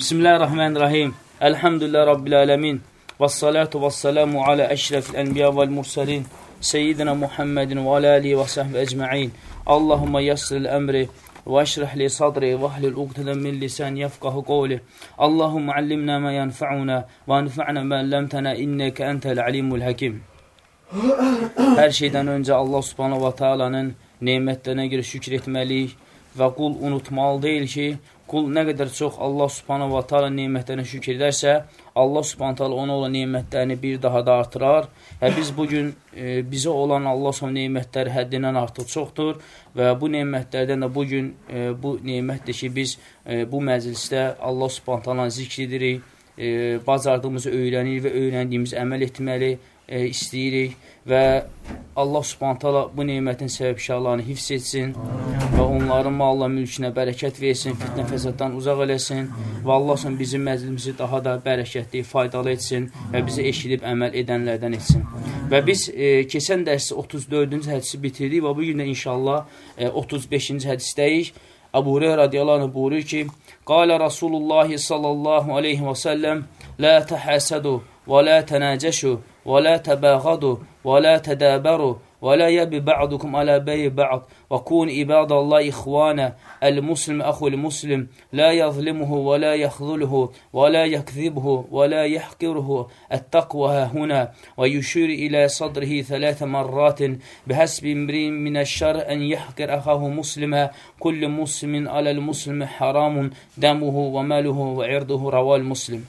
Bismillahirrahmanirrahim. Elhamdülillah Rabbil alemin. Və salatu və salamu alə əşrəfil ənbiya vəl mursalin. Seyyidina Muhammedin və alə alihi və səhvə əcma'in. Allahumma yassiril əmri və əşrəh li sadri və ahlil uqtədən min lisan yəfqahı qovli. Allahumma allimna mə yənfa'una və anfa'na mə əlləmtənə innəkə əntəl alimul həkim. Hər şeydən öncə Allah subhanahu wa ta'alanın nemətlərinə görə şükür etməliyik və qul unutmalı deyil ki, qul nə qədər çox Allah subhanahu wa ta'ala nemətlərinə şükür edərsə, Allah subhanahu ta'ala ona olan nemətlərini bir daha da artırar və biz bugün e, bizə olan Allah subhanahu nemətləri həddindən artıq çoxdur və bu nemətlərdən də bugün e, bu nemətdir ki, biz e, bu məclisdə Allah subhanahu ta'ala zikr edirik, e, bacardığımızı öyrənirik və öyrəndiyimiz əməl etməli, e, istəyirik və Allah subhantala bu neymətin səbəbşarlarını hifz etsin. və onların malla mülkünə bərəkət versin, fitnə fəsaddan uzaq eləsin və Allah üçün bizim məclisimizi daha da bərəkətli, faydalı etsin və bizi eşidib əməl edənlərdən etsin. Və biz e, keçən dərs 34-cü hədisi bitirdik və bu gün də inşallah e, 35-ci hədisdəyik. Əbu Hüreyra radiyallahu anh buyurur ki: "Qala Rasulullah sallallahu alayhi və sallam: La tahasadu və la tanajashu və la tabaghadu və la tadabaru ولا يبي بعضكم على بي بعض. وكون عباد الله إخوانا المسلم أخو المسلم لا يظلمه ولا يخذله ولا يكذبه ولا يحقره. التقوى هنا ويشير إلى صدره ثلاث مرات. بحسب امرئ من الشر أن يحقر أخاه مسلما. كل مسلم على المسلم حرام دمه وماله وعرضه رواه المسلم.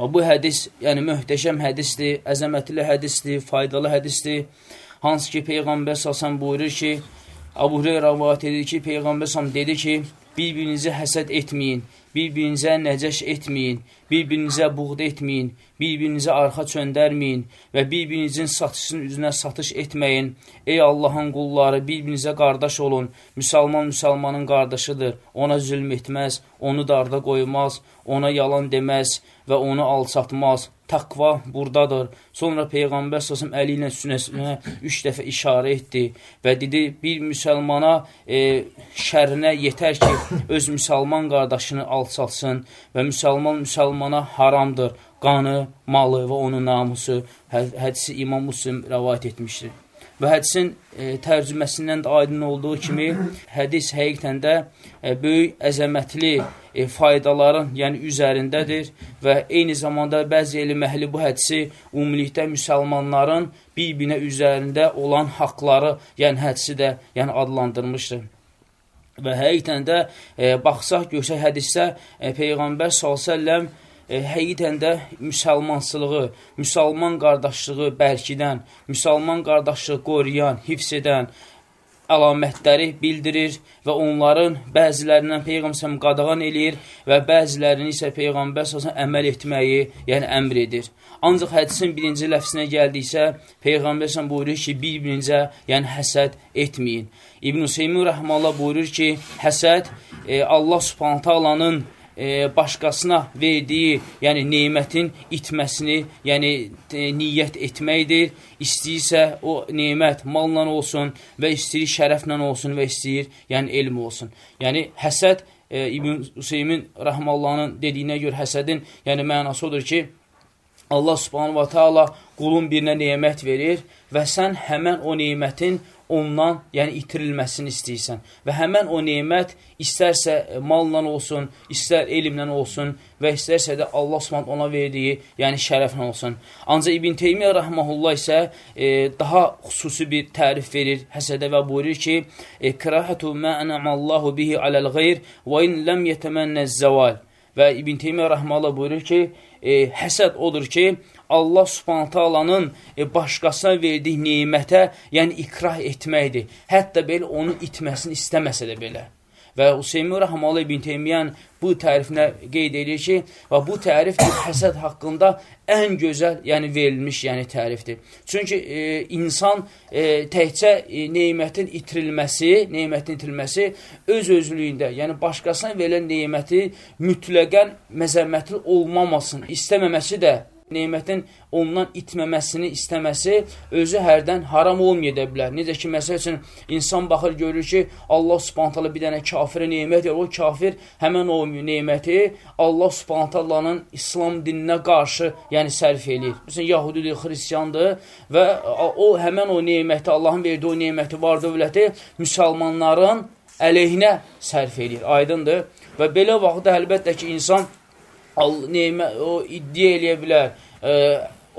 Və bu hədis, yəni möhtəşəm hədisdir, əzəmətli hədisdir, faydalı. Hansı ki, Peyğəmbər səsən buyurur ki, Abu Hüreyra rəvayət edir ki, Peyğəmbər səsən dedi ki, bir-birinizi həsəd etməyin, bir-birinizə nəcəş etməyin, bir-birinizə buğd etməyin, bir-birinizə arxa çöndərməyin və bir-birinizin satışının üzünə satış etməyin. Ey Allahın qulları, bir-birinizə qardaş olun. Müsəlman müsəlmanın qardaşıdır. Ona zülm etməz, onu darda qoymaz, ona yalan deməz və onu alçatmaz. Takva buradadır. Sonra Peyğəmbər səsəm əli ilə sünəsinə üç dəfə işarə etdi və dedi, bir müsəlmana e, şərinə yetər ki, öz müsəlman qardaşını alçatsın və müsəlman müsəlmana haramdır. Qanı, malı və onun namusu hə, hədisi İmam Muslim rəvayət etmişdir. Və hədisin e, tərcüməsindən də aydın olduğu kimi, hədis həqiqətən də e, böyük əzəmətli e, faydaların yəni üzərindədir və eyni zamanda bəzi elm əhli bu hədisi ümumilikdə müsəlmanların bir-birinə üzərində olan haqları, yəni hədisi də yəni adlandırmışdır. Və həqiqətən də e, baxsaq, görsək hədisdə e, Peyğəmbər s.ə.v e, həqiqətən də müsəlmansılığı, müsəlman qardaşlığı bərkidən, müsəlman qardaşlığı qoruyan, hifz edən əlamətləri bildirir və onların bəzilərindən Peyğəmbər qadağan eləyir və bəzilərini isə Peyğəmbər səsən əməl etməyi, yəni əmr edir. Ancaq hədisin birinci ləfsinə gəldiksə, Peyğəmbər səsən buyurur ki, bir-birinizə, yəni həsəd etməyin. İbn-i Seymi rəhməllah buyurur ki, həsəd e, Allah subhanətə alanın e, başqasına verdiyi, yəni nemətin itməsini, yəni e, niyyət etməkdir. İstəyirsə o nemət malla olsun və istəyir şərəflə olsun və istəyir, yəni elm olsun. Yəni həsəd e, İbn Hüseymin rəhməllahının dediyinə görə həsədin, yəni mənası odur ki, Allah subhanahu wa ta'ala qulun birinə nemət verir və sən həmən o nemətin ondan, yəni itirilməsini istəyirsən. Və həmən o nemət istərsə malla olsun, istər elmlə olsun və istərsə də Allah Subhanahu ona verdiyi, yəni şərəflə olsun. Ancaq İbn Teymiyyə rahmehullah isə e, daha xüsusi bir tərif verir həsədə və buyurur ki: e, "Kirahatu ma an'amallahu bihi alal-ghayr və in lam yatamanna az-zawal." Və İbn Teymiyyə rahmehullah buyurur ki, e, həsəd odur ki, Allah subhanətə alanın e, başqasına verdiyi neymətə, yəni ikrah etməkdir. Hətta belə onun itməsini istəməsə də belə. Və Hüseymi Rəhmalı ibn Teymiyyən bu tərifinə qeyd edir ki, və bu tərif həsəd haqqında ən gözəl, yəni verilmiş yəni tərifdir. Çünki e, insan e, təkcə e, neymətin itirilməsi, neymətin itirilməsi öz özlüyündə, yəni başqasına verilən neyməti mütləqən məzəmmətli olmamasın, istəməməsi də nemətin ondan itməməsini istəməsi özü hərdən haram olmaya bilər. Necə ki, məsəl üçün, insan baxır, görür ki, Allah subhantalı bir dənə kafirə nemət verir, o kafir həmən o neməti Allah subhantalanın İslam dininə qarşı yəni sərf eləyir. Məsələn, yahudidir, xristiyandır və o həmən o neməti, Allahın verdiyi o neməti, var dövləti müsəlmanların əleyhinə sərf eləyir. Aydındır. Və belə vaxtda əlbəttə ki, insan nemə, o iddia eləyə bilər, e,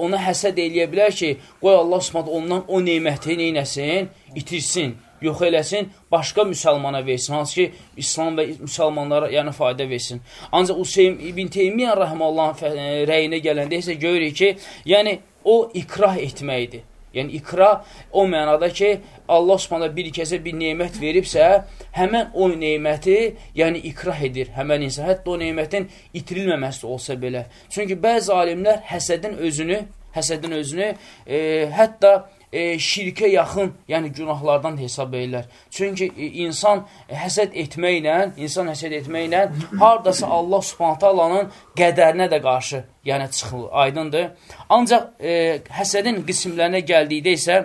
ona həsəd eləyə bilər ki, qoy Allah subhanət ondan o neyməti neynəsin, itirsin, yox eləsin, başqa müsəlmana versin, hansı ki, İslam və müsəlmanlara yəni fayda versin. Ancaq Useym İbn Teymiyyə rəhməllahın e, rəyinə gələndə isə görürük ki, yəni o ikrah etməkdir. Yəni, ikra o mənada ki, Allah subhanə bir kəsə bir neymət veribsə, həmən o neyməti, yəni ikrah edir həmən insan. Hətta o neymətin itirilməməsi olsa belə. Çünki bəzi alimlər həsədin özünü, həsədin özünü, e, hətta e, şirkə yaxın, yəni günahlardan hesab edirlər. Çünki e, insan həsəd etməklə, insan həsəd etməklə hardasa Allah Subhanahu qədərinə də qarşı, yəni çıxılır, aydındır. Ancaq e, həsədin qismlərinə gəldikdə isə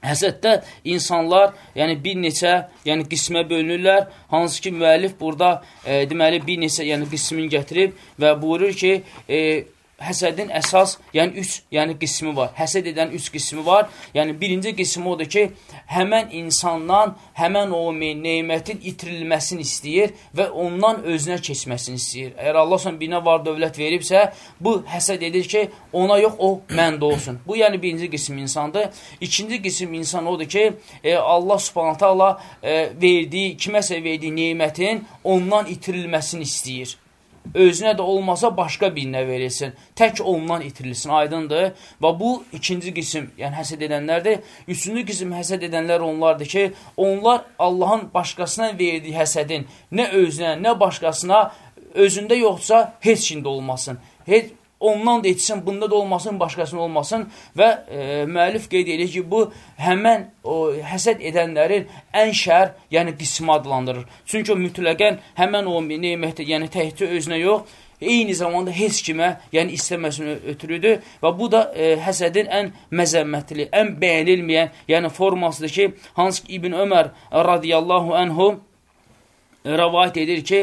Həsəddə insanlar, yəni bir neçə, yəni qismə bölünürlər. Hansı ki, müəllif burada e, deməli bir neçə, yəni qismin gətirib və buyurur ki, e, həsədin əsas, yəni üç, yəni qismi var. Həsəd edən üç qismi var. Yəni birinci qismi odur ki, həmən insandan həmən o neymətin itirilməsini istəyir və ondan özünə keçməsini istəyir. Əgər Allah son birinə var dövlət veribsə, bu həsəd edir ki, ona yox, o məndə olsun. Bu yəni birinci qism insandır. İkinci qism insan odur ki, e, Allah subhanətə Allah e, verdiyi, kiməsə verdiyi neymətin ondan itirilməsini istəyir özünə də olmasa başqa birinə verilsin. Tək ondan itirilsin, aydındır. Və bu ikinci qism, yəni həsəd edənlərdir. Üçüncü qism həsəd edənlər onlardır ki, onlar Allahın başqasına verdiyi həsədin nə özünə, nə başqasına özündə yoxsa heç kində olmasın. Heç ondan da etsin, bunda da olmasın, başqasının olmasın və e, müəllif qeyd edir ki, bu həmən o həsəd edənlərin ən şər, yəni qismi adlandırır. Çünki o mütləqən həmən o neymətdə, yəni təhcə özünə yox, eyni zamanda heç kimə, yəni istəməsini ötürüdür və bu da e, həsədin ən məzəmmətli, ən bəyənilməyən, yəni formasıdır ki, hansı ki İbn Ömər radiyallahu anhu rəvayət edir ki,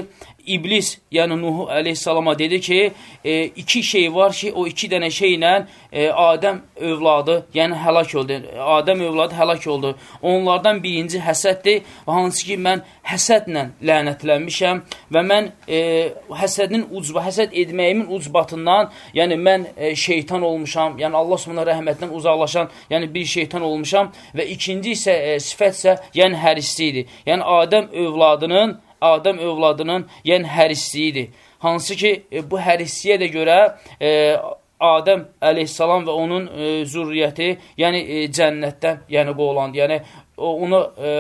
İblis, yəni Nuhu əleyhissalama dedi ki, e, iki şey var ki, o iki dənə şeylə e, Adəm övladı, yəni həlak oldu. Adəm övladı həlak oldu. Onlardan birinci həsəddir hansı ki, mən həsədlə lənətlənmişəm və mən e, həsədin ucba, həsəd etməyimin ucbatından, yəni mən e, şeytan olmuşam, yəni Allah subhanahu rəhmətindən uzaqlaşan, yəni bir şeytan olmuşam və ikinci isə e, sifət isə, yəni hərislidir. Yəni Adəm övladının Adəm övladının yəni hərisliyidir. Hansı ki, e, bu hərisliyə də görə e, Adəm əleyhissalam və onun e, zürriyyəti, yəni e, cənnətdən yəni qoğulandı. Yəni o, onu e,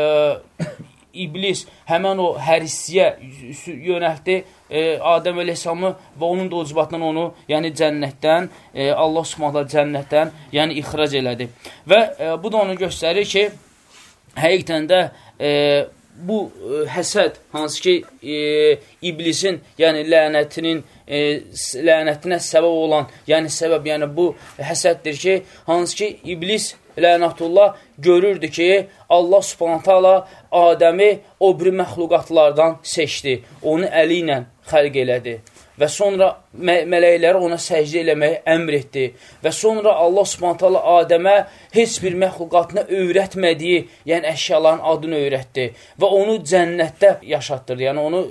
iblis həmən o hərisliyə yönəltdi e, Adəm əleyhissalamı və onun da ucbatından onu, yəni cənnətdən, e, Allah subhanətlə cənnətdən, yəni ixrac elədi. Və e, bu da onu göstərir ki, həqiqətən də e, bu ə, e, həsəd, hansı ki, e, iblisin, yəni lənətinin, e, lənətinə səbəb olan, yəni səbəb, yəni bu həsəddir ki, hansı ki, iblis lənətullah görürdü ki, Allah subhanətə ala Adəmi o biri məxluqatlardan seçdi, onu əli ilə xəlq elədi və sonra mə mələkləri ona səcdə eləməyi əmr etdi. Və sonra Allah subhanətələ Adəmə heç bir məxluqatına öyrətmədiyi, yəni əşyaların adını öyrətdi və onu cənnətdə yaşatdırdı, yəni onu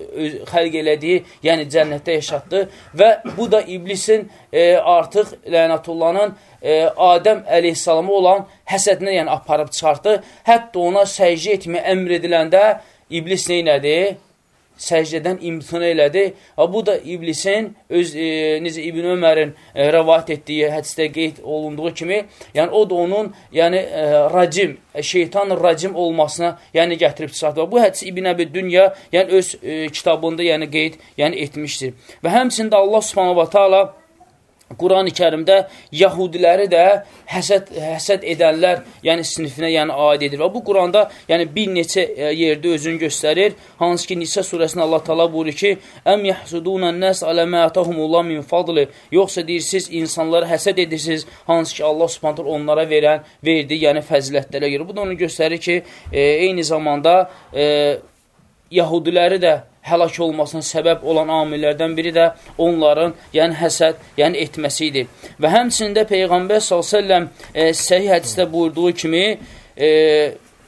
xəlq elədiyi, yəni cənnətdə yaşatdı. Və bu da iblisin e, artıq lənətullahın e, Adəm əleyhissalamı olan həsədinə yəni aparıb çıxartdı, hətta ona səcdə etməyə əmr ediləndə iblis neynədi? Səcdədən imtina elədi. Və bu da iblisin öz e, necə İbn Ömərin e, rəvayət etdiyi hədisdə qeyd olunduğu kimi, yəni o da onun yəni e, racim, e, şeytan racim olmasına yəni gətirib çıxartdı. Bu hədis İbn Əbi Dünya yəni öz e, kitabında yəni qeyd yəni etmişdir. Və həmçində Allah Subhanahu va Taala Quran-ı kərimdə yahudiləri də həsəd, həsəd edənlər, yəni sinifinə yəni aid edir. Və bu Quranda yəni bir neçə e, yerdə özünü göstərir. Hansı ki, Nisə surəsində Allah təala buyurur ki: "Əm yahsudunən nas alə ma atahumullah min fadli." Yoxsa deyirsiniz, insanlara həsəd edirsiniz, hansı ki, Allah Subhanahu onlara verən, verdi, yəni fəzilətlərə görə. Bu da onu göstərir ki, e, eyni zamanda e, yahudiləri də həlak olmasına səbəb olan amillərdən biri də onların, yəni həsəd, yəni etməsi idi. Və həmçində Peyğəmbər s.ə.v e, səhih hədisdə buyurduğu kimi e,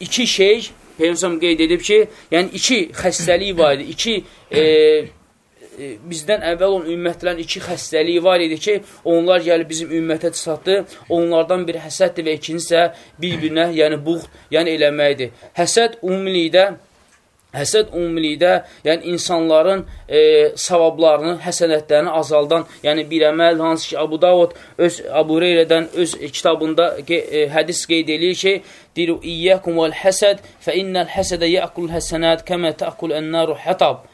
iki şey Peyğəmbər qeyd edib ki, yəni iki xəstəlik var idi, iki e, e, bizdən əvvəl olan ümmətlərin iki xəstəliyi var idi ki, onlar gəlib bizim ümmətə çatdı. Onlardan biri həsəddir və ikincisi isə bir-birinə, yəni buğd, yəni eləməkdir. Həsəd ümumilikdə Həsəd ümumilikdə, yəni insanların e, savablarını, həsənətlərini azaldan, yəni bir əməl, hansı ki, Abu Davud öz Abu Reyrədən öz kitabında e, hədis qeyd edir ki, deyir, İyyəkum vəl həsəd fə innəl həsədə yəqul həsənət kəmə təqul ənnaru hətab.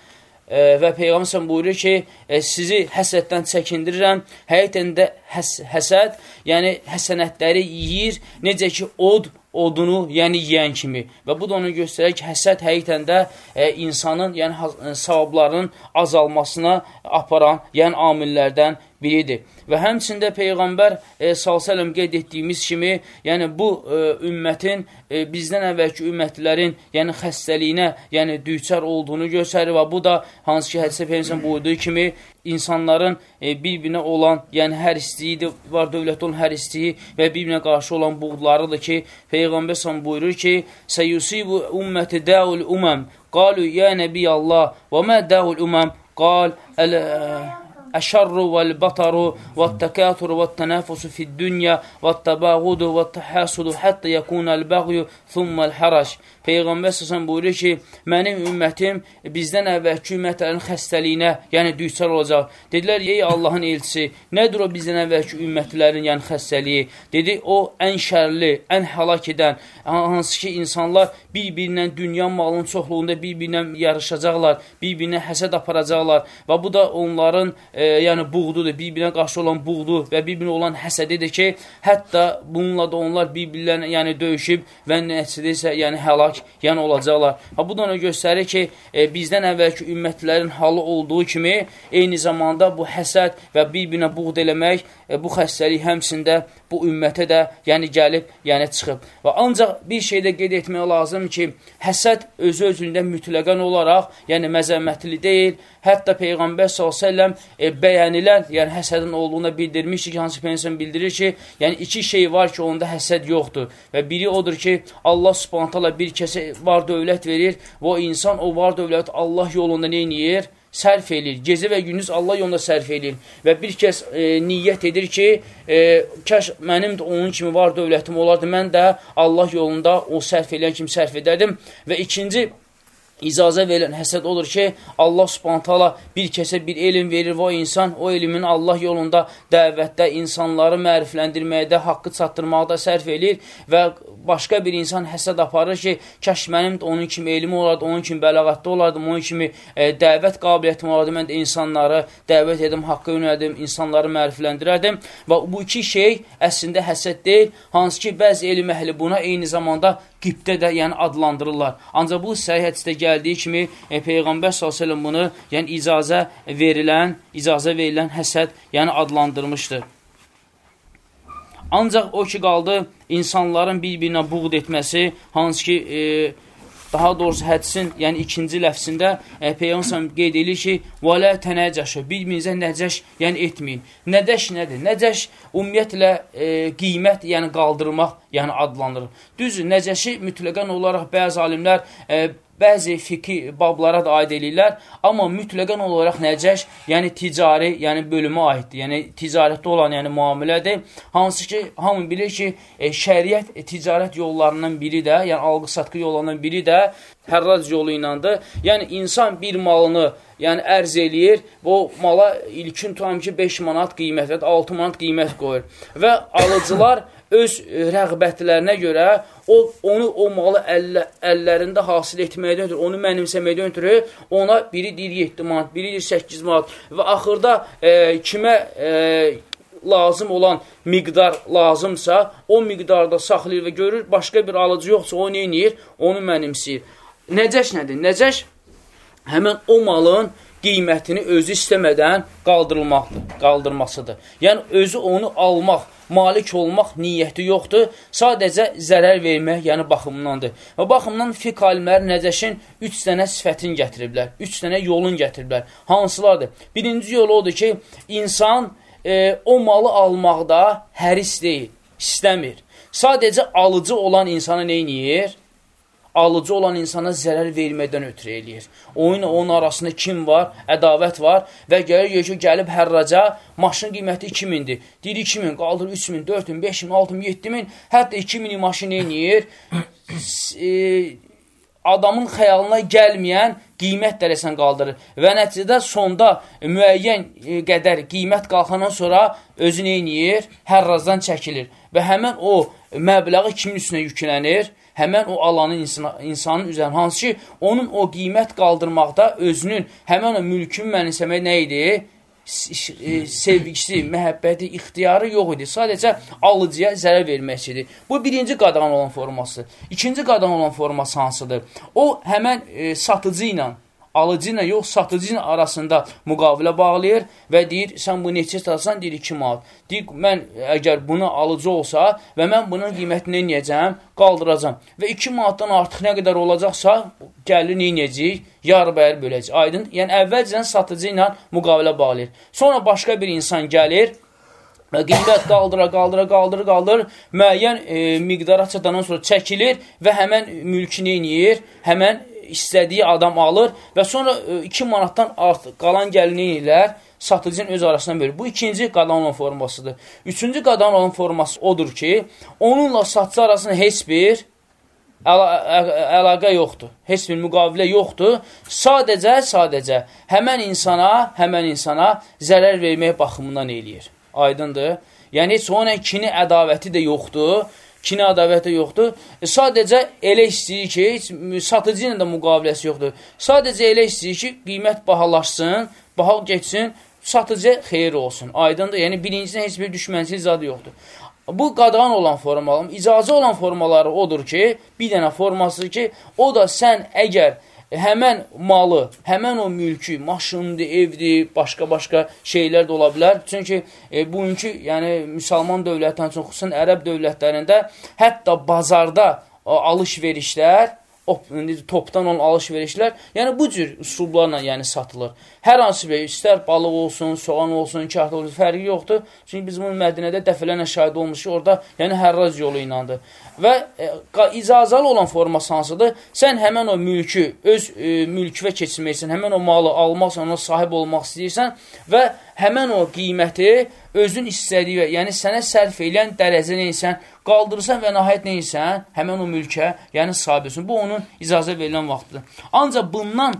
E, və Peyğəmbər buyurur ki, e, sizi həsəddən çəkindirirəm. Həqiqətən də həs həsəd, yəni həsənətləri yeyir, necə ki, od odunu, yəni yeyən kimi. Və bu da onu göstərir ki, həsəd həqiqətən də e, insanın, yəni e, savablarının azalmasına aparan, yəni amillərdən biridir. Və həmçində Peyğəmbər e, s.ə.v qeyd etdiyimiz kimi, yəni bu e, ümmətin e, bizdən əvvəlki ümmətlərin yəni xəstəliyinə, yəni düçar olduğunu göstərir və bu da hansı ki, hədisə Peyğəmbər buyurduğu kimi insanların e, bir-birinə olan, yəni hər istəyi var dövlət olan hər istəyi və bir-birinə qarşı olan buğdlarıdır ki, Peyğəmbər s.ə.v buyurur ki, Səyusibu ümməti dəul uməm, qalu ya nəbiyallah və mə dəul uməm, qal ələ əşərru vəl-bataru vəl-təkaturu vəl-tənəfusu fid-dünya vəl-təbağudu vəl-təhəsudu həttə yəkunəl-bəğyu thumməl-həraş. Peyğəmbər səsən buyurur ki, mənim ümmətim bizdən əvvəlki ümmətlərin xəstəliyinə, yəni düçar olacaq. Dedilər, ey Allahın elçisi, nədir o bizdən əvvəlki ümmətlərin yəni xəstəliyi? Dedi, o ən şərli, ən həlak edən, hansı ki insanlar bir-birinlə dünya malının çoxluğunda bir-birinlə yarışacaqlar, bir-birinə həsəd aparacaqlar və bu da onların e, yəni buğdudur, bir-birinə qarşı olan buğdu və bir-birinə olan həsədidir ki, hətta bununla da onlar bir-birlərinə yəni döyüşüb və nəticədə isə yəni həlak yəni olacaqlar. Ha, bu da ona göstərir ki, e, bizdən əvvəlki ümmətlərin halı olduğu kimi, eyni zamanda bu həsəd və bir-birinə buğd eləmək, e, bu xəstəlik həmsində bu ümmətə də yəni gəlib, yəni çıxıb. Və ancaq bir şeydə qeyd etmək lazım ki, həsəd özü-özündə mütləqən olaraq, yəni məzəmmətli deyil, Hətta Peyğəmbər s.ə.v e, bəyənilən, yəni həsədin olduğuna bildirmişdir ki, hansı Peyğəmbər bildirir ki, yəni iki şey var ki, onda həsəd yoxdur. Və biri odur ki, Allah subhanətələ bir kəsə var dövlət verir və o insan o var dövlət Allah yolunda neyniyir? Sərf eləyir. Gecə və gündüz Allah yolunda sərf eləyir. Və bir kəs e, niyyət edir ki, e, kəş mənim də onun kimi var dövlətim olardı, mən də Allah yolunda o sərf eləyən kimi sərf edərdim. Və ikinci icazə verilən həsəd olur ki, Allah subhantala bir kəsə bir elm verir və o insan o elmin Allah yolunda dəvətdə, insanları mərifləndirməkdə, haqqı çatdırmaqda sərf eləyir və başqa bir insan həsəd aparır ki, kəş mənim də onun kimi elmi olardı, onun kimi bəlağətdə olardım, onun kimi e, dəvət qabiliyyətim olardı, mən də insanları dəvət edim, haqqı yönəldim, insanları mərifləndirərdim və bu iki şey əslində həsəd deyil, hansı ki, bəzi elm əhli buna eyni zamanda qibdə də yəni adlandırırlar. Ancaq bu səhih hədisdə gəldiyi kimi e, Peyğəmbər s.ə.v bunu yəni icazə verilən, icazə verilən həsəd yəni adlandırmışdır. Ancaq o ki qaldı insanların bir-birinə buğd etməsi, hansı ki e, daha doğrusu hədisin, yəni ikinci ləfsində e, Peyğəmbər qeyd edir ki, "Və la tənəcəşü" bir-birinizə nəcəş, yəni etməyin. Nədəş nədir? Nəcəş ümumiyyətlə e, qiymət, yəni qaldırmaq, yəni adlanır. Düzdür, nəcəşi mütləqən olaraq bəzi alimlər e, bəzi fiqhi bablara da aid eləyirlər, amma mütləqən olaraq nəcəş, yəni ticari, yəni bölümə aiddir. Yəni ticarətdə olan, yəni müamilədir. Hansı ki, hamı bilir ki, e, şəriət e, ticarət yollarından biri də, yəni alqı-satqı yollarından biri də hərrac yolu iləndir. Yəni insan bir malını yəni ərz eləyir o mala ilkin tutam ki 5 manat qiymət, 6 manat qiymət qoyur. Və alıcılar öz rəğbətlərinə görə o onu o malı əllə, əllərində hasil etməkdən ötürü, onu mənimsəməkdən ötürü ona biri deyir 7 manat, biri deyir 8 manat və axırda e, kimə e, lazım olan miqdar lazımsa, o miqdarda saxlayır və görür, başqa bir alıcı yoxsa o neyiniyir? Onu mənimsiyir. Nəcəş nədir? Nəcəş həmən o malın qiymətini özü istəmədən qaldırılmaqdır, qaldırmasıdır. Yəni, özü onu almaq, malik olmaq niyyəti yoxdur, sadəcə zərər vermək, yəni baxımındandır. Və baxımdan fiqh alimləri Nəcəşin üç dənə sifətini gətiriblər, üç dənə yolun gətiriblər. Hansılardır? Birinci yolu odur ki, insan e, o malı almaqda həris deyil, istəmir. Sadəcə alıcı olan insana neyniyir? Alıcı olan insana zərər vermədən ötürü eləyir. Oyun onun arasında kim var? Ədavət var və gəlir ki, gəlib hərraca, maşın qiyməti 2000-dir. Deyir 2000, qaldır 3000, 4000, 5000, 6000, 7000, hətta 2000 maşın eləyir. e, adamın xəyalına gəlməyən qiymət dərəsən qaldırır və nəticədə sonda müəyyən e, qədər qiymət qalxandan sonra özü neyniyir? Hərrazdan çəkilir və həmən o məbləği kimin üstünə yüklənir? Həmən o alanın insana, insanın üzərinə, hansı ki, onun o qiymət qaldırmaqda özünün həmən o mülkün mənimsəmək nə idi? E, sevgisi, məhəbbəti, ixtiyarı yox idi. Sadəcə alıcıya zərər verməkçidir. Bu birinci qadağan olan forması. İkinci qadağan olan forması hansıdır? O həmən e, satıcı ilə alıcı ilə yox, satıcı ilə arasında müqavilə bağlayır və deyir, sən bu neçə satsan, deyir 2 manat. Deyir, mən əgər bunu alıcı olsa və mən bunun qiymətini neyəcəm, qaldıracam. Və 2 manatdan artıq nə qədər olacaqsa, gəlir neynəyəcək, yarı bəyər böləcək. Aydın? Yəni, əvvəlcədən satıcı ilə müqavilə bağlayır. Sonra başqa bir insan gəlir, qiymət qaldıra, qaldıra, qaldıra, qaldır, müəyyən e, miqdara çatandan sonra çəkilir və həmən mülkü neyniyir, həmən istədiyi adam alır və sonra 2 e, manatdan artıq qalan gəlini ilə satıcının öz arasına bölür. Bu ikinci qadan olan formasıdır. Üçüncü qadan olan forması odur ki, onunla satıcı arasında heç bir əla əlaqə yoxdur. Heç bir müqavilə yoxdur. Sadəcə, sadəcə həmən insana, həmən insana zərər vermək baxımından eləyir. Aydındır? Yəni, heç onun kini ədavəti də yoxdur kini ədavəti yoxdur. E, sadəcə elə istəyir ki, heç satıcı ilə də müqaviləsi yoxdur. Sadəcə elə istəyir ki, qiymət bahalaşsın, baha geçsin, satıcı xeyir olsun. Aydındır. Yəni birincisindən heç bir düşmənçilik zadı yoxdur. Bu qadağan olan formalar, icazə olan formaları odur ki, bir dənə forması ki, o da sən əgər həmən malı, həmən o mülkü, maşındır, evdir, başqa-başqa şeylər də ola bilər. Çünki e, bugünkü, yəni müsəlman dövlətdən çox, xüsusən ərəb dövlətlərində hətta bazarda alış-verişlər topdan olan alış-verişlər, yəni bu cür üslublarla yəni satılır. Hər hansı bir, istər balıq olsun, soğan olsun, kağıt olsun, fərqi yoxdur. Çünki biz bunu Mədinədə dəfələrlə şahid olmuşuq, orada yəni hərraz yolu inandı. Və e, icazalı olan forması hansıdır? Sən həmən o mülkü, öz e, mülküvə keçirməksən, həmən o malı almaqsan, ona sahib olmaq istəyirsən və həmən o qiyməti özün istədiyi, yəni sənə sərf eləyən dərəcə neysən, qaldırırsan və nəhayət neysən, həmən o mülkə, yəni sahibisin. Bu onun icazə verilən vaxtıdır. Ancaq bundan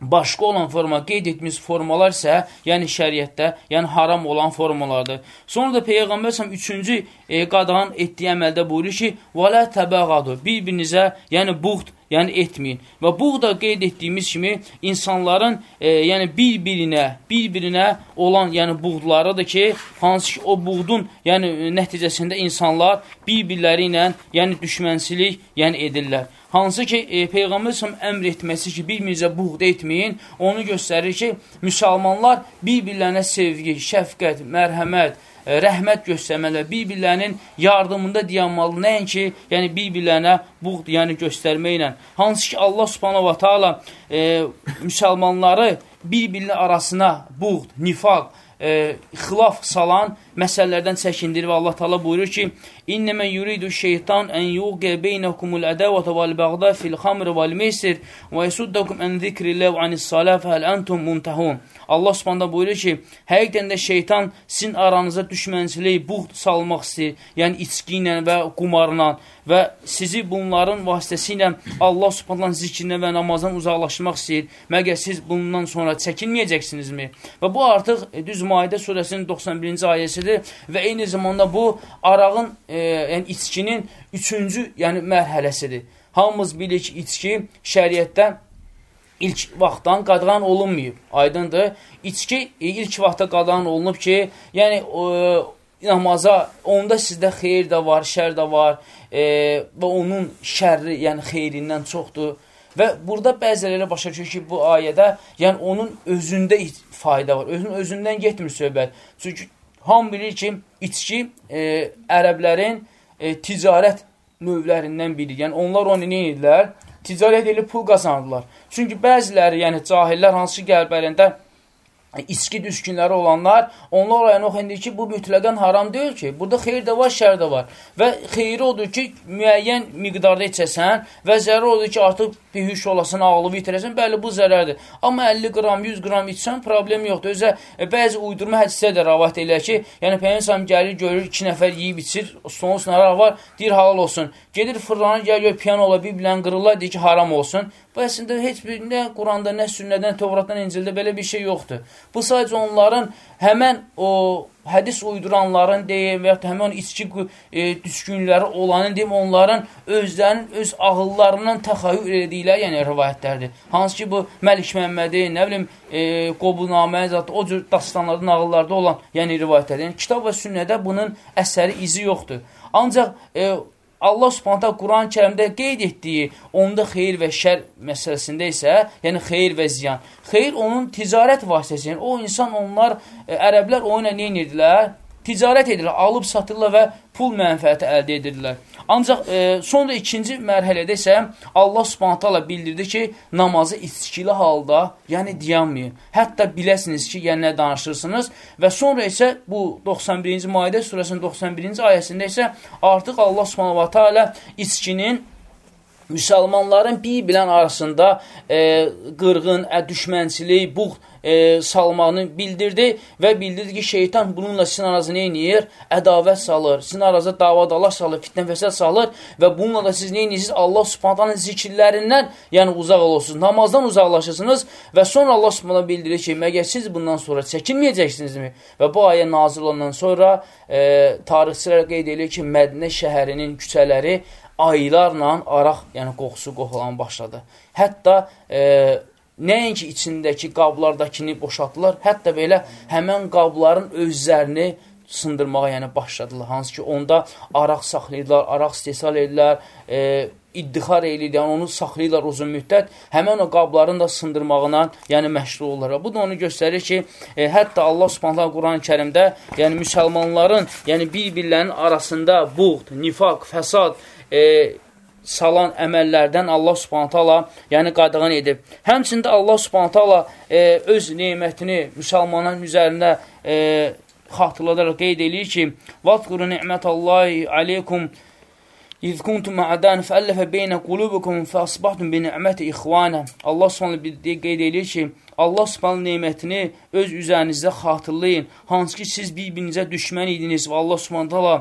başqa olan forma qeyd etmiş formalar isə, yəni şəriətdə, yəni haram olan formalardır. Sonra da Peyğəmbər səm üçüncü e, qadağan etdiyi əməldə buyurur ki, "Vələ təbəğadu" bir-birinizə, yəni buğd, yəni etməyin. Və buğda qeyd etdiyimiz kimi insanların, e, yəni bir-birinə, bir-birinə olan, yəni buğdlarıdır ki, hansı ki o buğdun, yəni e, nəticəsində insanlar bir-birləri ilə, yəni düşmənçilik, yəni edirlər. Hansı ki, e, Peyğəmbər səhəm əmr etməsi ki, bir-birinizə buğd etməyin, onu göstərir ki, müsəlmanlar bir-birlərinə sevgi, şəfqət, mərhəmət, e, rəhmət göstərməli, bir-birlərinin yardımında dayanmalı, nəinki, yəni bir-birlərinə buğd yəni göstərməklə. Hansı ki, Allah subhanahu wa ta'ala e, müsəlmanları bir-birinin arasına buğd, nifaq, e, xilaf salan məsələlərdən çəkindirir və Allah Taala buyurur ki: "İnnəmə yuridu şeytan en yuqə beynəkumul ədavətə vel bəğdə fil xamr vel meysir və yasuddakum an zikrillah və anis-salah fəhəl entum muntahun." Allah Subhanahu buyurur ki, həqiqətən də şeytan sizin aranıza düşmənçilik, buğd salmaq istəyir, yəni içki ilə və qumarla və sizi bunların vasitəsilə Allah Subhanahu zikrindən və namazdan uzaqlaşdırmaq istəyir. Məgər siz bundan sonra çəkinməyəcəksinizmi? Və bu artıq düz Maidə surəsinin 91-ci ayəsidir və eyni zamanda bu arağın, e, yəni içkinin üçüncü yəni mərhələsidir. Hamımız bilir ki, içki şəriətdə ilk vaxtdan qadağan olunmayıb. Aydındır. İçki e, ilk vaxtda qadağan olunub ki, yəni e, namaza onda sizdə xeyir də var, şər də var e, və onun şərri, yəni xeyrindən çoxdur. Və burada bəziləri başa düşür ki, bu ayədə yəni onun özündə fayda var. Özün özündən getmir söhbət. Çünki hamı bilir ki, içki e, ərəblərin e, ticarət növlərindən biri. Yəni onlar onu nə edirlər? Ticarət edib pul qazanırlar. Çünki bəziləri, yəni cahillər hansı qəlbərində içki düşkünləri olanlar, onlar ayən oxundur ki, bu mütləqən haram deyil ki, burada xeyir də var, şər də var. Və xeyri odur ki, müəyyən miqdarda içəsən və zərər odur ki, artıq bihuş olasan, ağlı itirəsən, bəli, bu zərərdir. Amma 50 qram, 100 qram içsən, problem yoxdur. Özə, e, bəzi uydurma hədisdə də ravat elə ki, yəni Peyyənsəm gəlir, görür, iki nəfər yiyib içir, son sınara var, deyir, halal olsun. Gedir, fırlanır, gəl, gör, piyan ola, bir bilən qırırlar, deyir ki, haram olsun. Bu əslində heç bir nə Quranda, nə sünnədən, Tövratdan, İncildə belə bir şey yoxdur. Bu sadəcə onların həmən o hədis uyduranların deyim və ya həmən içki e, düşkünləri olanın deyim, onların özlərinin öz ağıllarından təxayyül edikləri, yəni rivayətlərdir. Hansı ki, bu Məlik Məmmədi, nə bilim, e, Qobunamə, o cür dastanlarda, nağıllarda olan, yəni rivayətlərdir. Yəni, kitab və sünnədə bunun əsəri, izi yoxdur. Ancaq e, Allah subhanətə Quran-ı kərimdə qeyd etdiyi onda xeyir və şər məsələsində isə, yəni xeyir və ziyan. Xeyir onun ticarət vasitəsi, yəni o insan onlar, ə, e, ərəblər o ilə nə edirdilər? Ticarət edirlər, alıb satırlar və pul mənfəəti əldə edirlər. Ancaq e, sonra ikinci mərhələdə isə Allah subhanətə Allah bildirdi ki, namazı içkili halda, yəni dayanmayın. Hətta biləsiniz ki, yəni nə danışırsınız və sonra isə bu 91-ci Maidə surəsinin 91-ci ayəsində isə artıq Allah subhanətə Allah içkinin müsəlmanların bir-bilən arasında e, qırğın, ə, düşmənçilik, buğd e, salmağını bildirdi və bildirdi ki, şeytan bununla sizin aranızı edir? Ədavət salır, sizin aranızda davadalar salır, fitnə fəsəd salır və bununla da siz nə edirsiniz? Allah subhantanın zikirlərindən yəni uzaq olursunuz, namazdan uzaqlaşırsınız və sonra Allah subhantan bildirir ki, məgər siz bundan sonra çəkinməyəcəksinizmi? Və bu ayə nazil olandan sonra e, tarixçilər qeyd edir ki, Mədinə şəhərinin küçələri aylarla araq, yəni qoxusu qoxulan başladı. Hətta e, Nəinki içindəki qablardakini boşaltdılar, hətta belə həmən qabların özlərini sındırmağa yəni başladılar. Hansı ki, onda araq saxlayırlar, araq istehsal edirlər, e, iddixar edir, yəni onu saxlayırlar uzun müddət, həmən o qabların da sındırmağına yəni məşğul olurlar. Bu da onu göstərir ki, e, hətta Allah Subhanahu Quran-ı Kərimdə, yəni müsəlmanların, yəni bir-birlərinin arasında buğd, nifaq, fəsad, e, salan əməllərdən Allah subhanətə Allah yəni qadağan edib. Həmçində Allah subhanətə Allah e, öz neymətini müsəlmanın üzərində e, xatırladaraq qeyd edir ki, وَذْكُرُ نِعْمَةَ اللّٰهِ عَلَيْكُمْ İz kuntum ma'adan fəallafə beynə qulubukum fəasbahtum bi ni'məti ixvanə. Allah Subhanahu qeyd edir ki, Allah Subhanahu nemətini öz üzərinizdə xatırlayın. Hansı ki siz bir-birinizə düşmən idiniz və Allah Subhanahu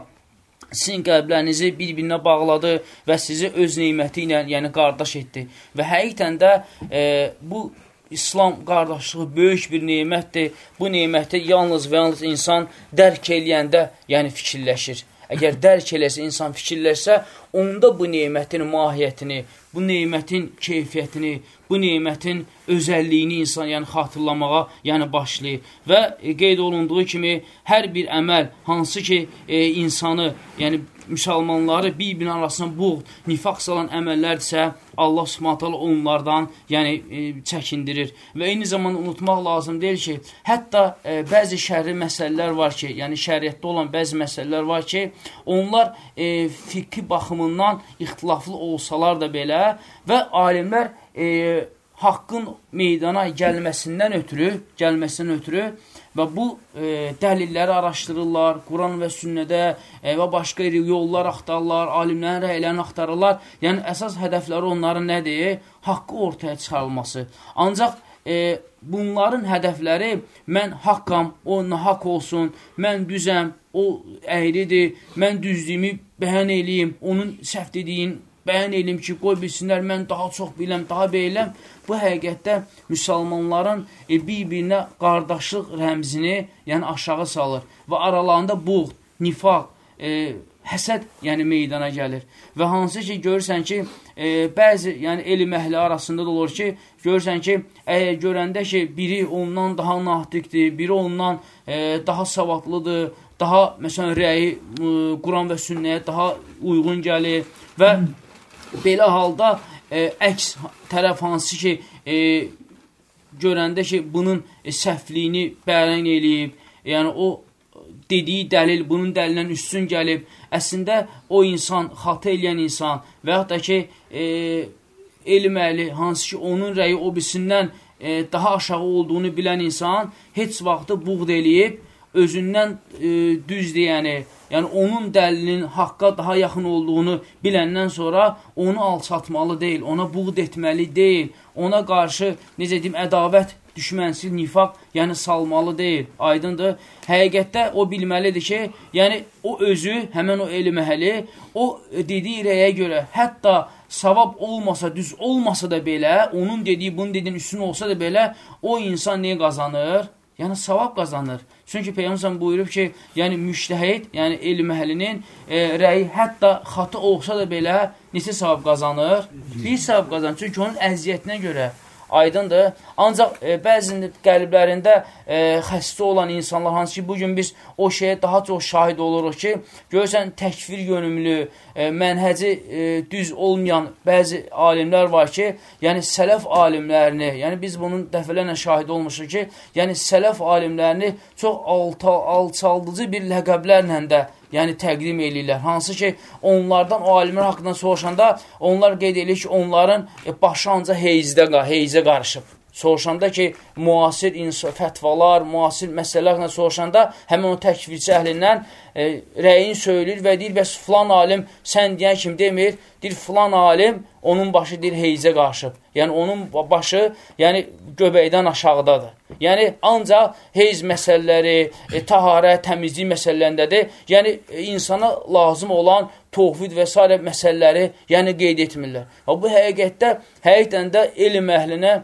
sizin qəlblərinizi bir-birinə bağladı və sizi öz neyməti ilə, yəni qardaş etdi. Və həqiqətən də e, bu İslam qardaşlığı böyük bir neymətdir. Bu neyməti yalnız və yalnız insan dərk eləyəndə, yəni fikirləşir. Əgər dərk eləsə, insan fikirləşsə, onda bu neymətin mahiyyətini, bu neymətin keyfiyyətini, bu neymətin özəlliyini insan yəni xatırlamağa yəni başlayır. Və e, qeyd olunduğu kimi hər bir əməl hansı ki e, insanı, yəni müsəlmanları bir-birinin arasına buğd, nifaq salan əməllərdirsə, Allah subhanətələ onlardan yəni, e, çəkindirir. Və eyni zamanda unutmaq lazım deyil ki, hətta e, bəzi şərri məsələlər var ki, yəni şəriətdə olan bəzi məsələlər var ki, onlar e, fiqhi baxımından ixtilaflı olsalar da belə və alimlər e, haqqın meydana gəlməsindən ötürü, gəlməsindən ötürü Və bu e, dəlilləri araşdırırlar, Quran və sünnədə e, və başqa yollar axtarırlar, alimlərin rəylərini axtarırlar. Yəni, əsas hədəfləri onların nədir? Haqqı ortaya çıxarılması. Ancaq e, bunların hədəfləri mən haqqam, o nahaq olsun, mən düzəm, o əyridir, mən düzdüyümü bəyan eləyim, onun səhv dediyin bəyan eləyim ki, qoy bilsinlər, mən daha çox biləm, daha beyləm. Bu həqiqətdə müsəlmanların e, bir-birinə qardaşlıq rəmzini yəni aşağı salır və aralarında buğd, nifaq, e, həsəd yəni meydana gəlir. Və hansı ki, görürsən ki, e, bəzi yəni elm əhli arasında da olur ki, görürsən ki, əgər görəndə ki, biri ondan daha nahdiqdir, biri ondan e, daha savadlıdır, daha məsələn rəyi e, Quran və sünnəyə daha uyğun gəlir və belə halda e, əks tərəf hansı ki, e, görəndə ki, bunun e, səhvliyini bəyan eləyib, yəni o dediyi dəlil bunun dəlindən üstün gəlib, əslində o insan, xata eləyən insan və yaxud da ki, e, elm əli, hansı ki, onun rəyi o birisindən e, daha aşağı olduğunu bilən insan heç vaxtı buğd eləyib, özündən e, düz deyəni, yəni onun dəlilinin haqqa daha yaxın olduğunu biləndən sonra onu alçatmalı deyil, ona buğd etməli deyil, ona qarşı, necə deyim, ədavət düşmənsiz nifaq, yəni salmalı deyil, aydındır. Həqiqətdə o bilməlidir ki, yəni o özü, həmən o elm əhəli, o dediyi rəyə görə, hətta savab olmasa, düz olmasa da belə, onun dediyi, bunun dediyin üstün olsa da belə, o insan neyə qazanır? Yəni, savab qazanır. Çünki Peyyəmsən buyurub ki, yəni müştəhid, yəni elm əhlinin e, rəyi hətta xatı olsa da belə neçə savab qazanır? Bir savab qazanır. Çünki onun əziyyətinə görə aydındır. Ancaq e, bəzinin qəlblərində e, xəstə olan insanlar, hansı ki, bugün biz o şeyə daha çox şahid oluruq ki, görürsən, təkvir yönümlü, e, mənhəci e, düz olmayan bəzi alimlər var ki, yəni sələf alimlərini, yəni biz bunun dəfələrlə şahid olmuşuq ki, yəni sələf alimlərini çox alçaldıcı bir ləqəblərlə də yəni təqdim eləyirlər. Hansı ki, onlardan, o alimlər haqqında soruşanda, onlar qeyd edir ki, onların e, başı ancaq heyzdə, heyzə qarışıb. Soruşanda ki, müasir fətvalar, müasir məsələlərlə soruşanda, həmin o təkvirçi əhlindən e, rəyin söyləyir və deyir, bəs filan alim sən deyən kim demir, deyir, filan alim onun başı deyir, heyzə qarışıb. Yəni, onun başı yəni, göbəkdən aşağıdadır. Yəni, ancaq heyz məsələləri, e, taharə, təmizlik məsələlərindədir. Yəni, e, insana lazım olan tohvid və s. məsələləri yəni, qeyd etmirlər. Və bu həqiqətdə, həqiqətən də elm əhlinə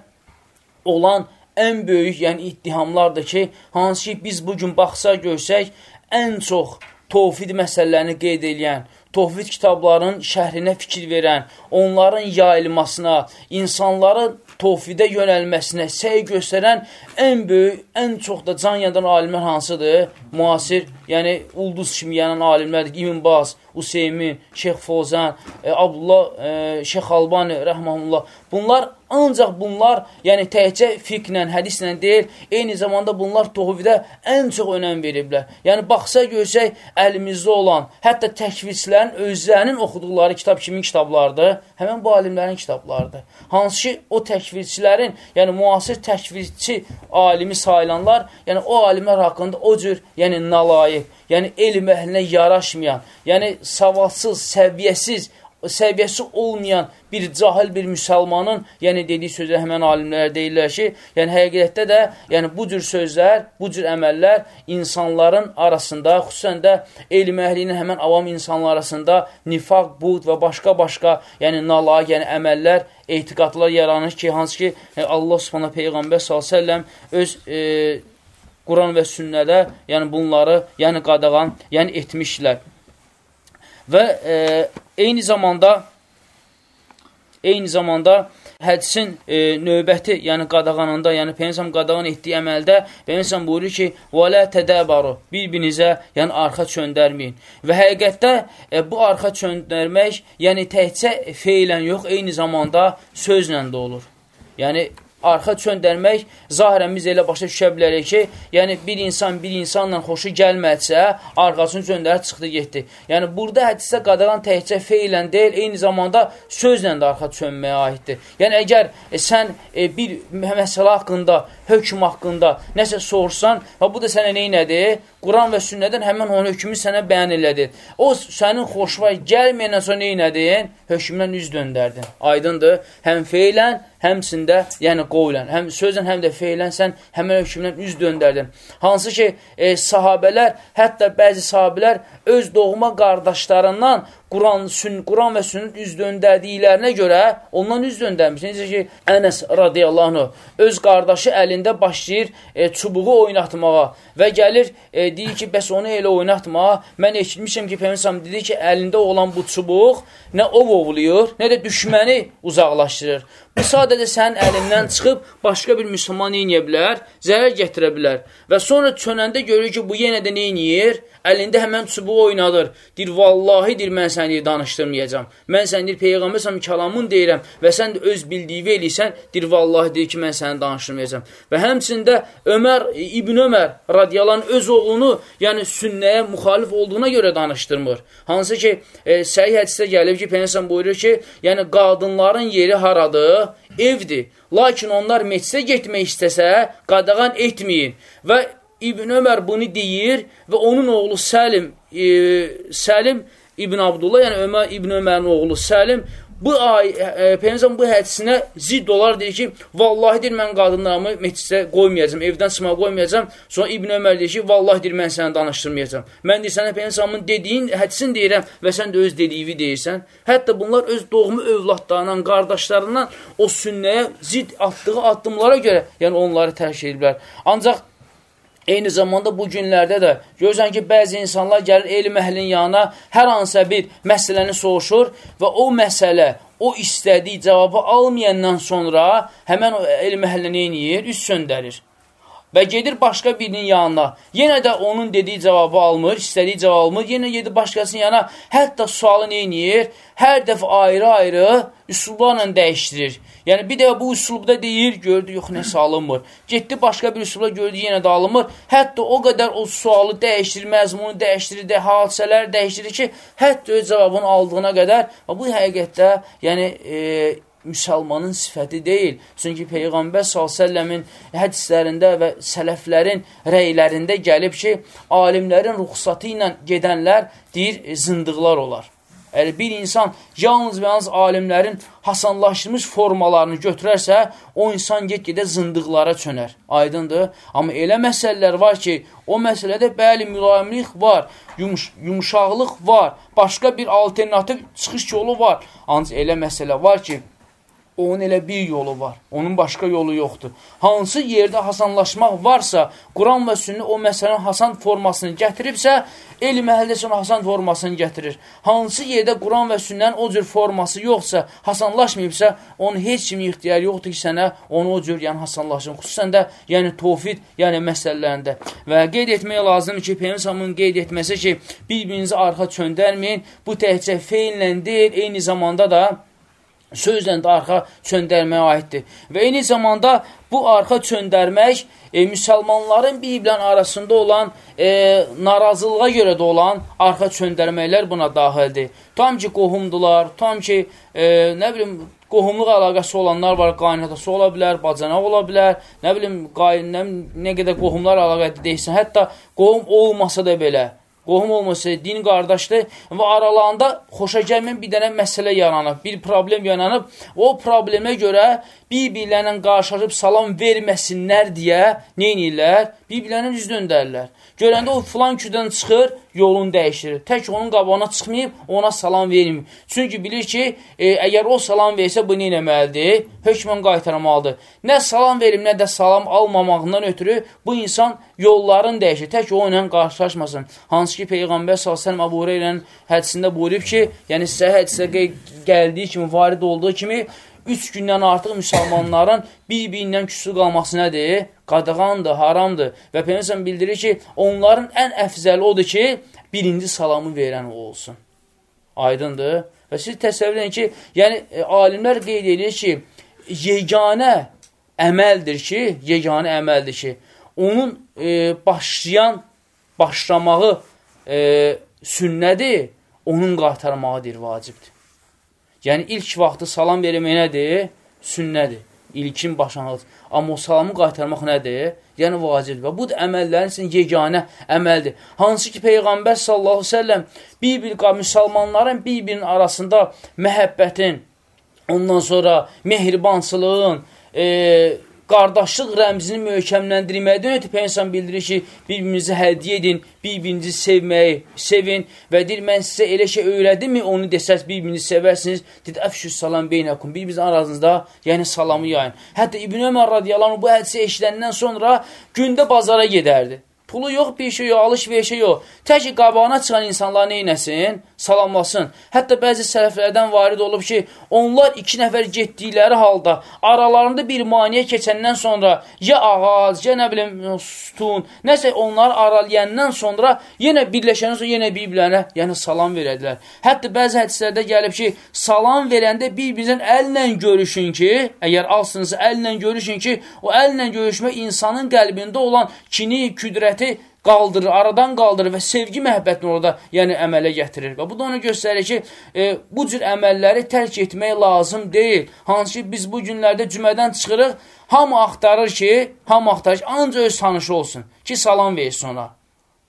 olan ən böyük yəni, ittihamlardır ki, hansı ki, biz bugün baxsa görsək, ən çox tovfid məsələlərini qeyd edən, tovfid kitablarının şəhrinə fikir verən, onların yayılmasına, insanların tovfidə yönəlməsinə səy göstərən ən böyük, ən çox da can yadan alimlər hansıdır? Müasir, yəni ulduz kimi yanan alimlərdir. İbn Baz, Useymin, Şeyx Fozan, e, Abdullah, e, Şeyx Albani, rəhməhullah. Bunlar ancaq bunlar, yəni təhcə fiqlə, hədislə deyil, eyni zamanda bunlar tohuvidə ən çox önəm veriblər. Yəni, baxsa görsək, əlimizdə olan, hətta təkvirçilərin özlərinin oxuduqları kitab kimin kitablardır? Həmən bu alimlərin kitablarıdır. Hansı ki, o təkvirçilərin, yəni müasir təkvirçi alimi sayılanlar, yəni o alimlər haqqında o cür, yəni nalayiq, yəni elm əhlinə yaraşmayan, yəni savadsız, səviyyəsiz, səviyyəsi olmayan bir cahil bir müsəlmanın, yəni dediyi sözlər həmən alimlər deyirlər ki, yəni həqiqətdə də yəni bu cür sözlər, bu cür əməllər insanların arasında, xüsusən də elm əhlinin həmən avam insanlar arasında nifaq, bud və başqa-başqa, yəni nala, yəni əməllər, etiqadlar yaranır ki, hansı ki, yəni Allah Subhanahu peyğəmbər sallallahu öz e, Quran və sünnədə, yəni bunları, yəni qadağan, yəni etmişlər. Və e, eyni zamanda eyni zamanda hədisin e, növbəti, yəni qadağanında, yəni Peygəmbər qadağan etdiyi əməldə Peygəmbər buyurur ki: "Və la tədəbaru" bir-birinizə, yəni arxa çöndərməyin. Və həqiqətdə e, bu arxa çöndərmək, yəni təkcə feilən yox, eyni zamanda sözlə də olur. Yəni arxa çöndərmək, zahirən biz elə başa düşə bilərik ki, yəni bir insan bir insanla xoşu gəlmədsə, arxasını çöndərib çıxdı, getdi. Yəni burada hədisdə qadağan təhcə feilən deyil, eyni zamanda sözlə də arxa çönməyə aiddir. Yəni əgər e, sən e, bir məsələ haqqında, hökm haqqında nəsə sorsan, və bu da sənə neynədir? Quran və sünnədən həmən onun hökmü sənə bəyan elədir. O sənin xoşvay gəlməyəndən sonra neynədin? Hökmdən üz döndərdin. Aydındır? Həm feilən, həmçində, yəni qovlən, həm sözlə, həm də feylən sən həmən hökmdən üz döndərdin. Hansı ki, e, sahabələr, hətta bəzi sahabələr öz doğma qardaşlarından Quran, sün, Quran və sünnet üz döndərdiklərinə görə ondan üz döndərmiş. Necə ki, Ənəs radiyallahu anh öz qardaşı əlində başlayır e, çubuğu oynatmağa və gəlir, e, deyir ki, bəs onu elə oynatma. Mən eşitmişəm ki, Peyğəmbər dedi ki, əlində olan bu çubuq nə ov ovluyur, nə də düşməni uzaqlaşdırır. Bu sadəcə sənin əlindən çıxıb başqa bir müsəlman eləyə bilər, zərər gətirə bilər. Və sonra çönəndə görür ki, bu yenə də nə eləyir? əlində həmən çubuğu oynadır. Deyir, vallahi deyir, mən səni danışdırmayacam. Mən səni deyir, Peyğəmbərsəm kəlamın deyirəm və sən də öz bildiyi eləysən, deyir, vallahi deyir ki, mən səni danışdırmayacam. Və həmçində Ömər, İbn Ömər radiyalan öz oğlunu, yəni sünnəyə müxalif olduğuna görə danışdırmır. Hansı ki, e, səhih hədisdə gəlib ki, Peyğəmbər buyurur ki, yəni qadınların yeri haradır? Evdir. Lakin onlar meçsə getmək istəsə, qadağan etməyin. Və İbn Ömər bunu deyir və onun oğlu Səlim, e, Səlim İbn Abdullah, yəni Ömər İbn Ömərin oğlu Səlim bu ay e, Peyğəmbər bu hədisinə zidd olar deyir ki, vallahi deyir mən qadınlarımı meclisə qoymayacağam, evdən çıxmağa qoymayacağam. Sonra İbn Ömər deyir ki, vallahi deyir mən səni danışdırmayacağam. Mən deyir sənə Peyğəmbərin dediyin hədisin deyirəm və sən də öz dediyi deyirsən. Hətta bunlar öz doğma övladlarından, qardaşlarından o sünnəyə zidd atdığı addımlara görə, yəni onları tərk ediblər. Ancaq Eyni zamanda bu günlərdə də görürsən ki, bəzi insanlar gəlir elm əhlinin yanına, hər hansısa bir məsələni soruşur və o məsələ, o istədiyi cavabı almayandan sonra həmən elm əhlini eləyir, üst söndərir və gedir başqa birinin yanına. Yenə də onun dediyi cavabı almır, istədiyi cavabı almır, yenə gedir başqasının yanına, hətta sualı neyniyir? Hər dəfə ayrı-ayrı üsullarla dəyişdirir. Yəni, bir dəfə bu üsulda deyir, gördü, yox, nəsə alınmır. Getdi başqa bir üsulda gördü, yenə də alınmır. Hətta o qədər o sualı dəyişdirir, məzmunu dəyişdirir, də, hadisələr dəyişdirir ki, hətta öz cavabını aldığına qədər, bu həqiqətdə, yəni, e, müsəlmanın sifəti deyil. Çünki Peyğəmbər s.ə.v-in hədislərində və sələflərin rəylərində gəlib ki, alimlərin ruxsatı ilə gedənlər deyir, zındıqlar olar. Əgər bir insan yalnız və yalnız alimlərin hasanlaşdırmış formalarını götürərsə, o insan get-gedə zındıqlara çönər. Aydındır? Amma elə məsələlər var ki, o məsələdə bəli mülayimlik var, yumuş yumuşaqlıq var, başqa bir alternativ çıxış yolu var. Ancaq elə məsələ var ki, onun elə bir yolu var. Onun başqa yolu yoxdur. Hansı yerdə hasanlaşmaq varsa, Quran və sünni o məsələnin hasan formasını gətiribsə, elm əhli sonra hasan formasını gətirir. Hansı yerdə Quran və sünnənin o cür forması yoxsa, hasanlaşmayıbsa, onun heç kimi ixtiyarı yoxdur ki, sənə onu o cür yəni hasanlaşın. Xüsusən də yəni tovfid, yəni məsələlərində. Və qeyd etmək lazımdır ki, Peyğəmbərin qeyd etməsi ki, bir-birinizi arxa çöndərməyin. Bu təkcə feillə deyil, eyni zamanda da sözlə də arxa çöndərməyə aiddir. Və eyni zamanda bu arxa çöndərmək e, müsəlmanların bir-birlə arasında olan e, narazılığa görə də olan arxa çöndərməklər buna daxildir. Tam ki, qohumdular, tam ki, e, nə bilim, qohumluq əlaqəsi olanlar var, qaynatası ola bilər, bacanaq ola bilər, nə bilim, qayn, nə, qədər qohumlar əlaqədə deyilsin, hətta qohum olmasa da belə, qohum olmasa, din qardaşdır və aralarında xoşa gəlməyən bir dənə məsələ yaranıb, bir problem yaranıb, o problemə görə bir-birlərlə qarşılaşıb salam verməsinlər deyə nə edirlər? Bir-birlərlə üz döndərlər. Görəndə o filan küdən çıxır, yolunu dəyişir. Tək onun qabağına çıxmayıb, ona salam vermir. Çünki bilir ki, e, əgər o salam versə, bu nə eləməlidir? Hökmən qaytarmalıdır. Nə salam verim, nə də salam almamağından ötürü bu insan yollarını dəyişir. Tək o ilə qarşılaşmasın. Hansı ki, Peyğəmbər s.ə.v. Əbu Hüreyrənin hədisində buyurub ki, yəni sizə hədisə gəldiyi kimi, varid olduğu kimi, üç gündən artıq müsəlmanların bir-birindən küsü qalması nədir? Qadağandır, haramdır. Və Peygəmbər bildirir ki, onların ən əfzəli odur ki, birinci salamı verən o olsun. Aydındır. Və siz təsəvvür edin ki, yəni e, alimlər qeyd edir ki, yeganə əməldir ki, yeganə əməldir ki, onun e, başlayan, başlamağı e, sünnədir, onun qaytarmağıdır, vacibdir. Yəni, ilk vaxtı salam vermək nədir? Sünnədir. İlkin başlanğıc. Amma o salamı qaytarmaq nədir? Yəni, vacibdir. Və bu da əməllərin üçün yeganə əməldir. Hansı ki, Peyğəmbər sallallahu selləm bir-bir müsəlmanların bir-birinin arasında məhəbbətin, ondan sonra mehribansılığın, e, qardaşlıq rəmzini möhkəmləndirməkdən ötü Peygəmbər bildirir ki, bir-birinizi hədiyyə edin, bir-birinizi sevməyi, sevin və deyir, mən sizə elə şey öyrədimmi, onu desəz, bir-birinizi sevərsiniz, deyir, əfşüs salam beynəkum, bir-birinizin aranızda, yəni salamı yayın. Hətta İbn Ömər radiyallahu bu hədisi eşidəndən sonra gündə bazara gedərdi. Pulu yox, bir şey yox, alış-verişi yox. Tək qabağına çıxan insanlar neynəsin? Salamlasın. Hətta bəzi sələflərdən varid olub ki, onlar iki nəfər getdikləri halda aralarında bir maniyə keçəndən sonra ya ağac, ya nə bilim, sütun, nəsə onları aralayandan sonra yenə birləşəndən sonra yenə bir-birlərinə yəni salam verədilər. Hətta bəzi hədislərdə gəlib ki, salam verəndə bir-birinizdən əllə görüşün ki, əgər alsınızsa əllə görüşün ki, o əllə görüşmək insanın qəlbində olan kini, küdrəti qaldırır, aradan qaldırır və sevgi məhəbbətini orada yəni əmələ gətirir. Və bu da onu göstərir ki, e, bu cür əməlləri tərk etmək lazım deyil. Hansı ki, biz bu günlərdə cümədən çıxırıq, hamı axtarır ki, hamı axtarır ki, ancaq öz tanışı olsun ki, salam versin ona.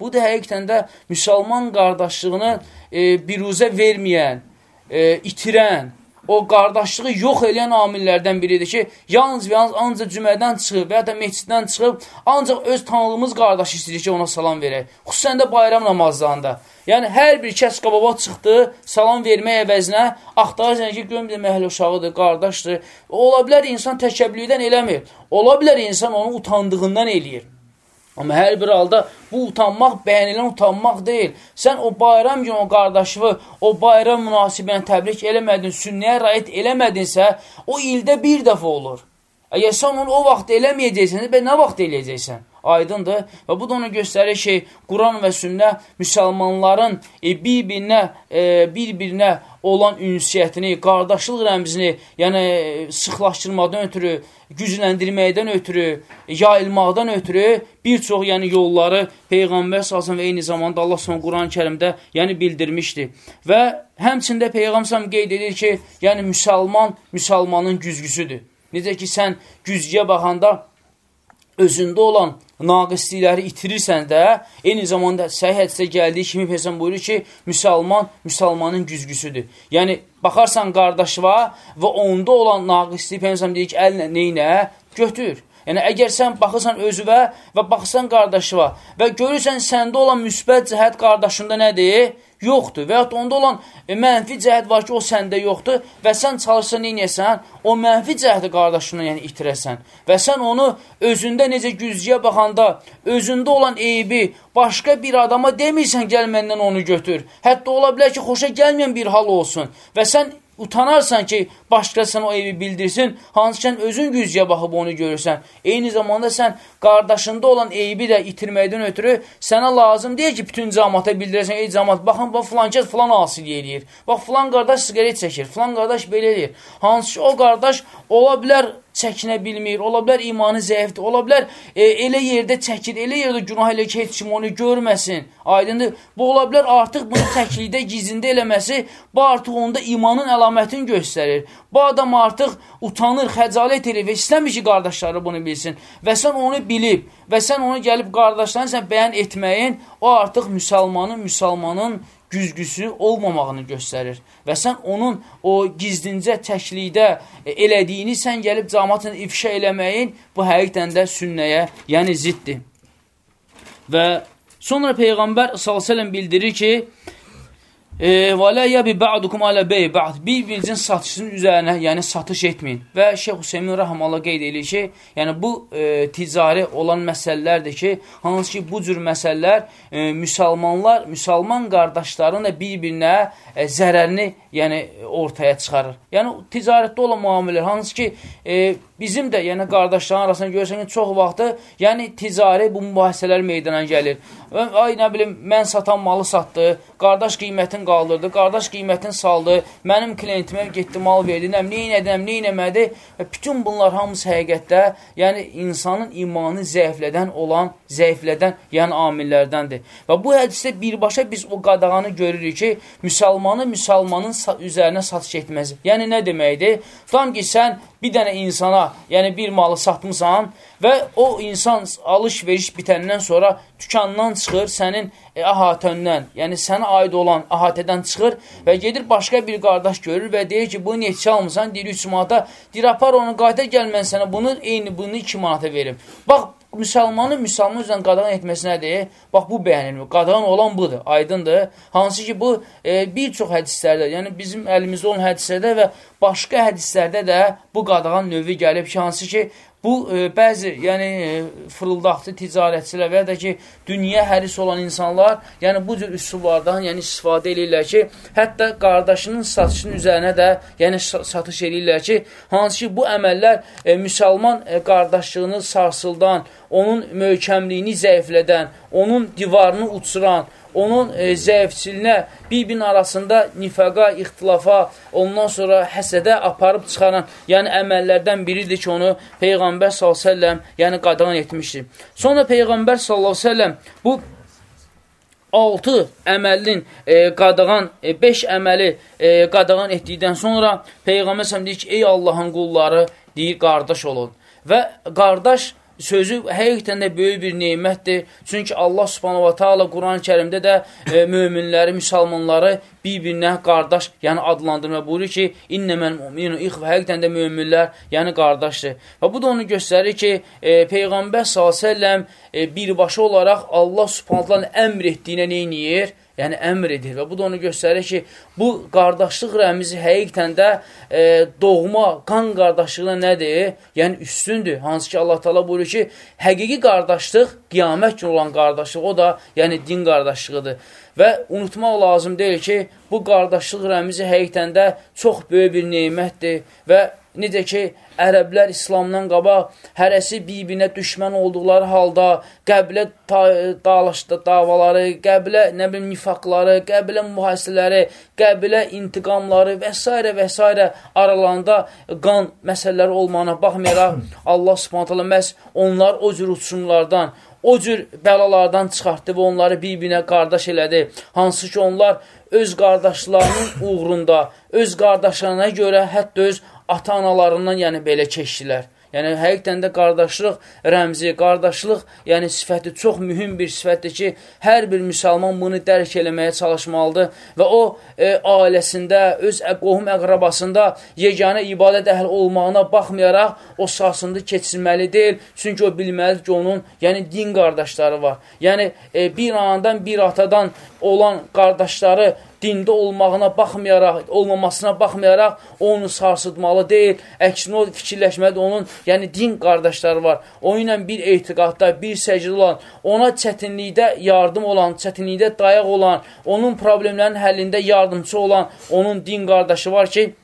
Bu da həqiqətən də müsəlman qardaşlığını e, biruzə verməyən, e, itirən, o qardaşlığı yox eləyən amillərdən biridir ki, yalnız və yalnız ancaq cümədən çıxıb və ya da meçiddən çıxıb, ancaq öz tanıdığımız qardaşı istəyir ki, ona salam verək. Xüsusən də bayram namazlarında. Yəni, hər bir kəs qababa çıxdı, salam vermək əvəzinə, axtarırsan ki, görüm bir məhəl uşağıdır, qardaşdır. Ola bilər insan təkəblüdən eləmir. Ola bilər insan onu utandığından eləyir. Amma hər bir halda bu utanmaq bəyənilən utanmaq deyil. Sən o bayram günü o qardaşını o bayram münasibən təbrik eləmədin, sünnəyə rayət eləmədinsə, o ildə bir dəfə olur. Əgər sən onu o vaxt eləməyəcəksən, bə nə vaxt eləyəcəksən? Aydındır. Və bu da onu göstərir ki, Quran və sünnə müsəlmanların e, bir-birinə e, bir-birinə olan ünsiyyətini, qardaşlıq rəmzini, yəni sıxlaşdırmadan ötürü, gücləndirməkdən ötürü, yayılmaqdan ötürü bir çox yəni yolları Peyğəmbər salsın və eyni zamanda Allah son Quran-ı kərimdə yəni bildirmişdi. Və həmçində Peyğəmbər qeyd edir ki, yəni müsəlman müsəlmanın güzgüsüdür. Necə ki, sən güzgüyə baxanda özündə olan naqislikləri itirirsən də, eyni zamanda səhih hədisə gəldiyi kimi Peyğəmbər buyurur ki, müsəlman müsəlmanın güzgüsüdür. Yəni baxarsan qardaşıva və onda olan naqisliyi Peyğəmbər deyir ki, əlinlə neynə? Götür. Yəni, əgər sən baxırsan özüvə və baxırsan qardaşıva və görürsən səndə olan müsbət cəhət qardaşında nədir? Yoxdur. Və yaxud onda olan e, mənfi cəhət var ki, o səndə yoxdur və sən çalışsan neynəyəsən? O mənfi cəhəti qardaşına yəni itirəsən. Və sən onu özündə necə güzgüyə baxanda, özündə olan eybi başqa bir adama demirsən, gəl məndən onu götür. Hətta ola bilər ki, xoşa gəlməyən bir hal olsun və sən utanarsan ki, başqasına o evi bildirsin, hansı ki, özün güzgəyə baxıb onu görürsən. Eyni zamanda sən qardaşında olan eybi də itirməkdən ötürü sənə lazım deyil ki, bütün camata bildirəsən, ey camat, baxın, bax, filan kəs filan asil eləyir. Bax, filan qardaş sigaret çəkir, filan qardaş belə eləyir. Hansı ki, o qardaş ola bilər çəkinə bilmir, ola bilər imanı zəifdir, ola bilər e, elə yerdə çəkir, elə yerdə günah elə ki, heç kim onu görməsin. Aydındır, bu ola bilər artıq bunu təklikdə, gizində eləməsi, bu artıq onda imanın əlamətini göstərir. Bu adam artıq utanır, xəcalət edir və istəmir ki, qardaşları bunu bilsin. Və sən onu bilib və sən onu gəlib qardaşlarını sən bəyan etməyin, o artıq müsəlmanın, müsəlmanın güzgüsü olmamağını göstərir. Və sən onun o gizlincə təklikdə e, elədiyini sən gəlib camatın ifşa eləməyin bu həqiqdən də sünnəyə, yəni ziddir. Və sonra Peyğəmbər s.ə.v bildirir ki, Və lə yəbi bə'dukum alə bəy bə'd. Bir-birinizin satışının üzərinə, yəni satış etməyin. Və Şeyx Hüseymin Rəhəmallah qeyd edir ki, yəni bu e, ticari olan məsələlərdir ki, hansı ki, bu cür məsələlər e, müsəlmanlar, müsəlman qardaşların da bir-birinə e, zərərini yəni, ortaya çıxarır. Yəni, ticarətdə olan müamilələr, hansı ki, e, bizim də, yəni qardaşların arasında görürsən ki, çox vaxtı, yəni ticari bu mübahisələr meydana gəlir. Ay, nə bilim, mən satan malı satdı, qardaş qiymətin qaldırdı, qardaş qiymətin saldı, mənim klientimə getdi, mal verdi, nəm, neynədəm, neynəmədi və bütün bunlar hamısı həqiqətdə, yəni insanın imanı zəiflədən olan, zəiflədən, yəni amillərdəndir. Və bu hədisdə birbaşa biz o qadağanı görürük ki, müsəlmanı müsəlmanın üzərinə satış etməz. Yəni, nə deməkdir? Tam ki, sən bir dənə insana, yəni bir malı satmısan və o insan alış-veriş bitəndən sonra dükandan çıxır, sənin e, əhatəndən, yəni sənə aid olan əhatədən çıxır və gedir başqa bir qardaş görür və deyir ki, bunu neçə almısan? Deyir 3 manata. Deyir, apar onu qayda gəl, mən sənə bunu eyni bunu 2 manata verim. Bax, müsəlmanın müsəlman üzrə qadağan etməsi nədir? Bax, bu bəyənilmir. Qadağan olan budur, aydındır. Hansı ki, bu e, bir çox hədislərdə, yəni bizim əlimizdə olan hədislərdə və başqa hədislərdə də bu qadağan növü gəlib ki, hansı ki, Bu, e, bəzi, yəni, e, fırıldaqçı ticarətçilər və ya da ki, dünya həris olan insanlar, yəni, bu cür üsullardan, yəni, istifadə edirlər ki, hətta qardaşının satışının üzərinə də, yəni, satış edirlər ki, hansı ki, bu əməllər e, müsəlman e, qardaşlığını sarsıldan, onun möhkəmliyini zəiflədən, onun divarını uçuran, onun e, zəifçilinə, bir-birinin arasında nifaqa, ixtilafa, ondan sonra həsədə aparıb çıxaran, yəni əməllərdən biridir ki, onu Peyğəmbər s.ə.v yəni qadağan etmişdir. Sonra Peyğəmbər s.ə.v bu 6 əməlin e, qadağan, 5 e, əməli e, qadağan etdikdən sonra Peyğəmbər s.ə.v deyir ki, ey Allahın qulları, deyir, qardaş olun. Və qardaş sözü həqiqətən də böyük bir neymətdir. Çünki Allah subhanahu wa ta'ala Quran-ı kərimdə də e, möminləri, müsəlmanları bir-birinə qardaş, yəni adlandırma buyurur ki, innəməl müminu ixvə, həqiqətən də möminlər, yəni qardaşdır. Və bu da onu göstərir ki, e, Peyğəmbər s.ə.v e, birbaşa olaraq Allah subhanahu wa ta'ala əmr etdiyinə neyniyir? Yəni əmr edir və bu da onu göstərir ki, bu qardaşlıq rəmizi həqiqətən də e, doğma, qan qardaşlığına nədir? Yəni üstündür. Hansı ki, Allah Taala buyurur ki, həqiqi qardaşlıq qiyamət günü olan qardaşlıq, o da yəni din qardaşlığıdır. Və unutmaq lazım deyil ki, bu qardaşlıq rəmizi həqiqətən də çox böyük bir nemətdir və necə ki, ərəblər İslamdan qabaq hərəsi bir-birinə düşmən olduqları halda qəbilə dağlaşdı davaları, qəbilə nə bilim nifaqları, qəbilə mühasirələri, qəbilə intiqamları və s. və s. aralarında qan məsələləri olmağına baxmayaraq Allah Subhanahu məhz onlar o cür uçumlardan, o cür bəlalardan çıxartdı və onları bir-birinə qardaş elədi. Hansı ki, onlar öz qardaşlarının uğrunda, öz qardaşlarına görə hətta öz ata-analarından yəni belə keçdilər. Yəni, həqiqdən də qardaşlıq rəmzi, qardaşlıq yəni sifəti çox mühüm bir sifətdir ki, hər bir müsəlman bunu dərk eləməyə çalışmalıdır və o e, ailəsində, öz qohum əqrabasında yeganə ibadət əhli olmağına baxmayaraq o sahasında keçirməli deyil. Çünki o bilməlidir ki, onun yəni din qardaşları var. Yəni, e, bir anadan, bir atadan olan qardaşları dində olmağına baxmayaraq, olmamasına baxmayaraq onu sarsıtmalı deyil. Əksinə o fikirləşməlidir, onun yəni din qardaşları var. O ilə bir etiqadda, bir səcdə olan, ona çətinlikdə yardım olan, çətinlikdə dayaq olan, onun problemlərin həllində yardımcı olan onun din qardaşı var ki,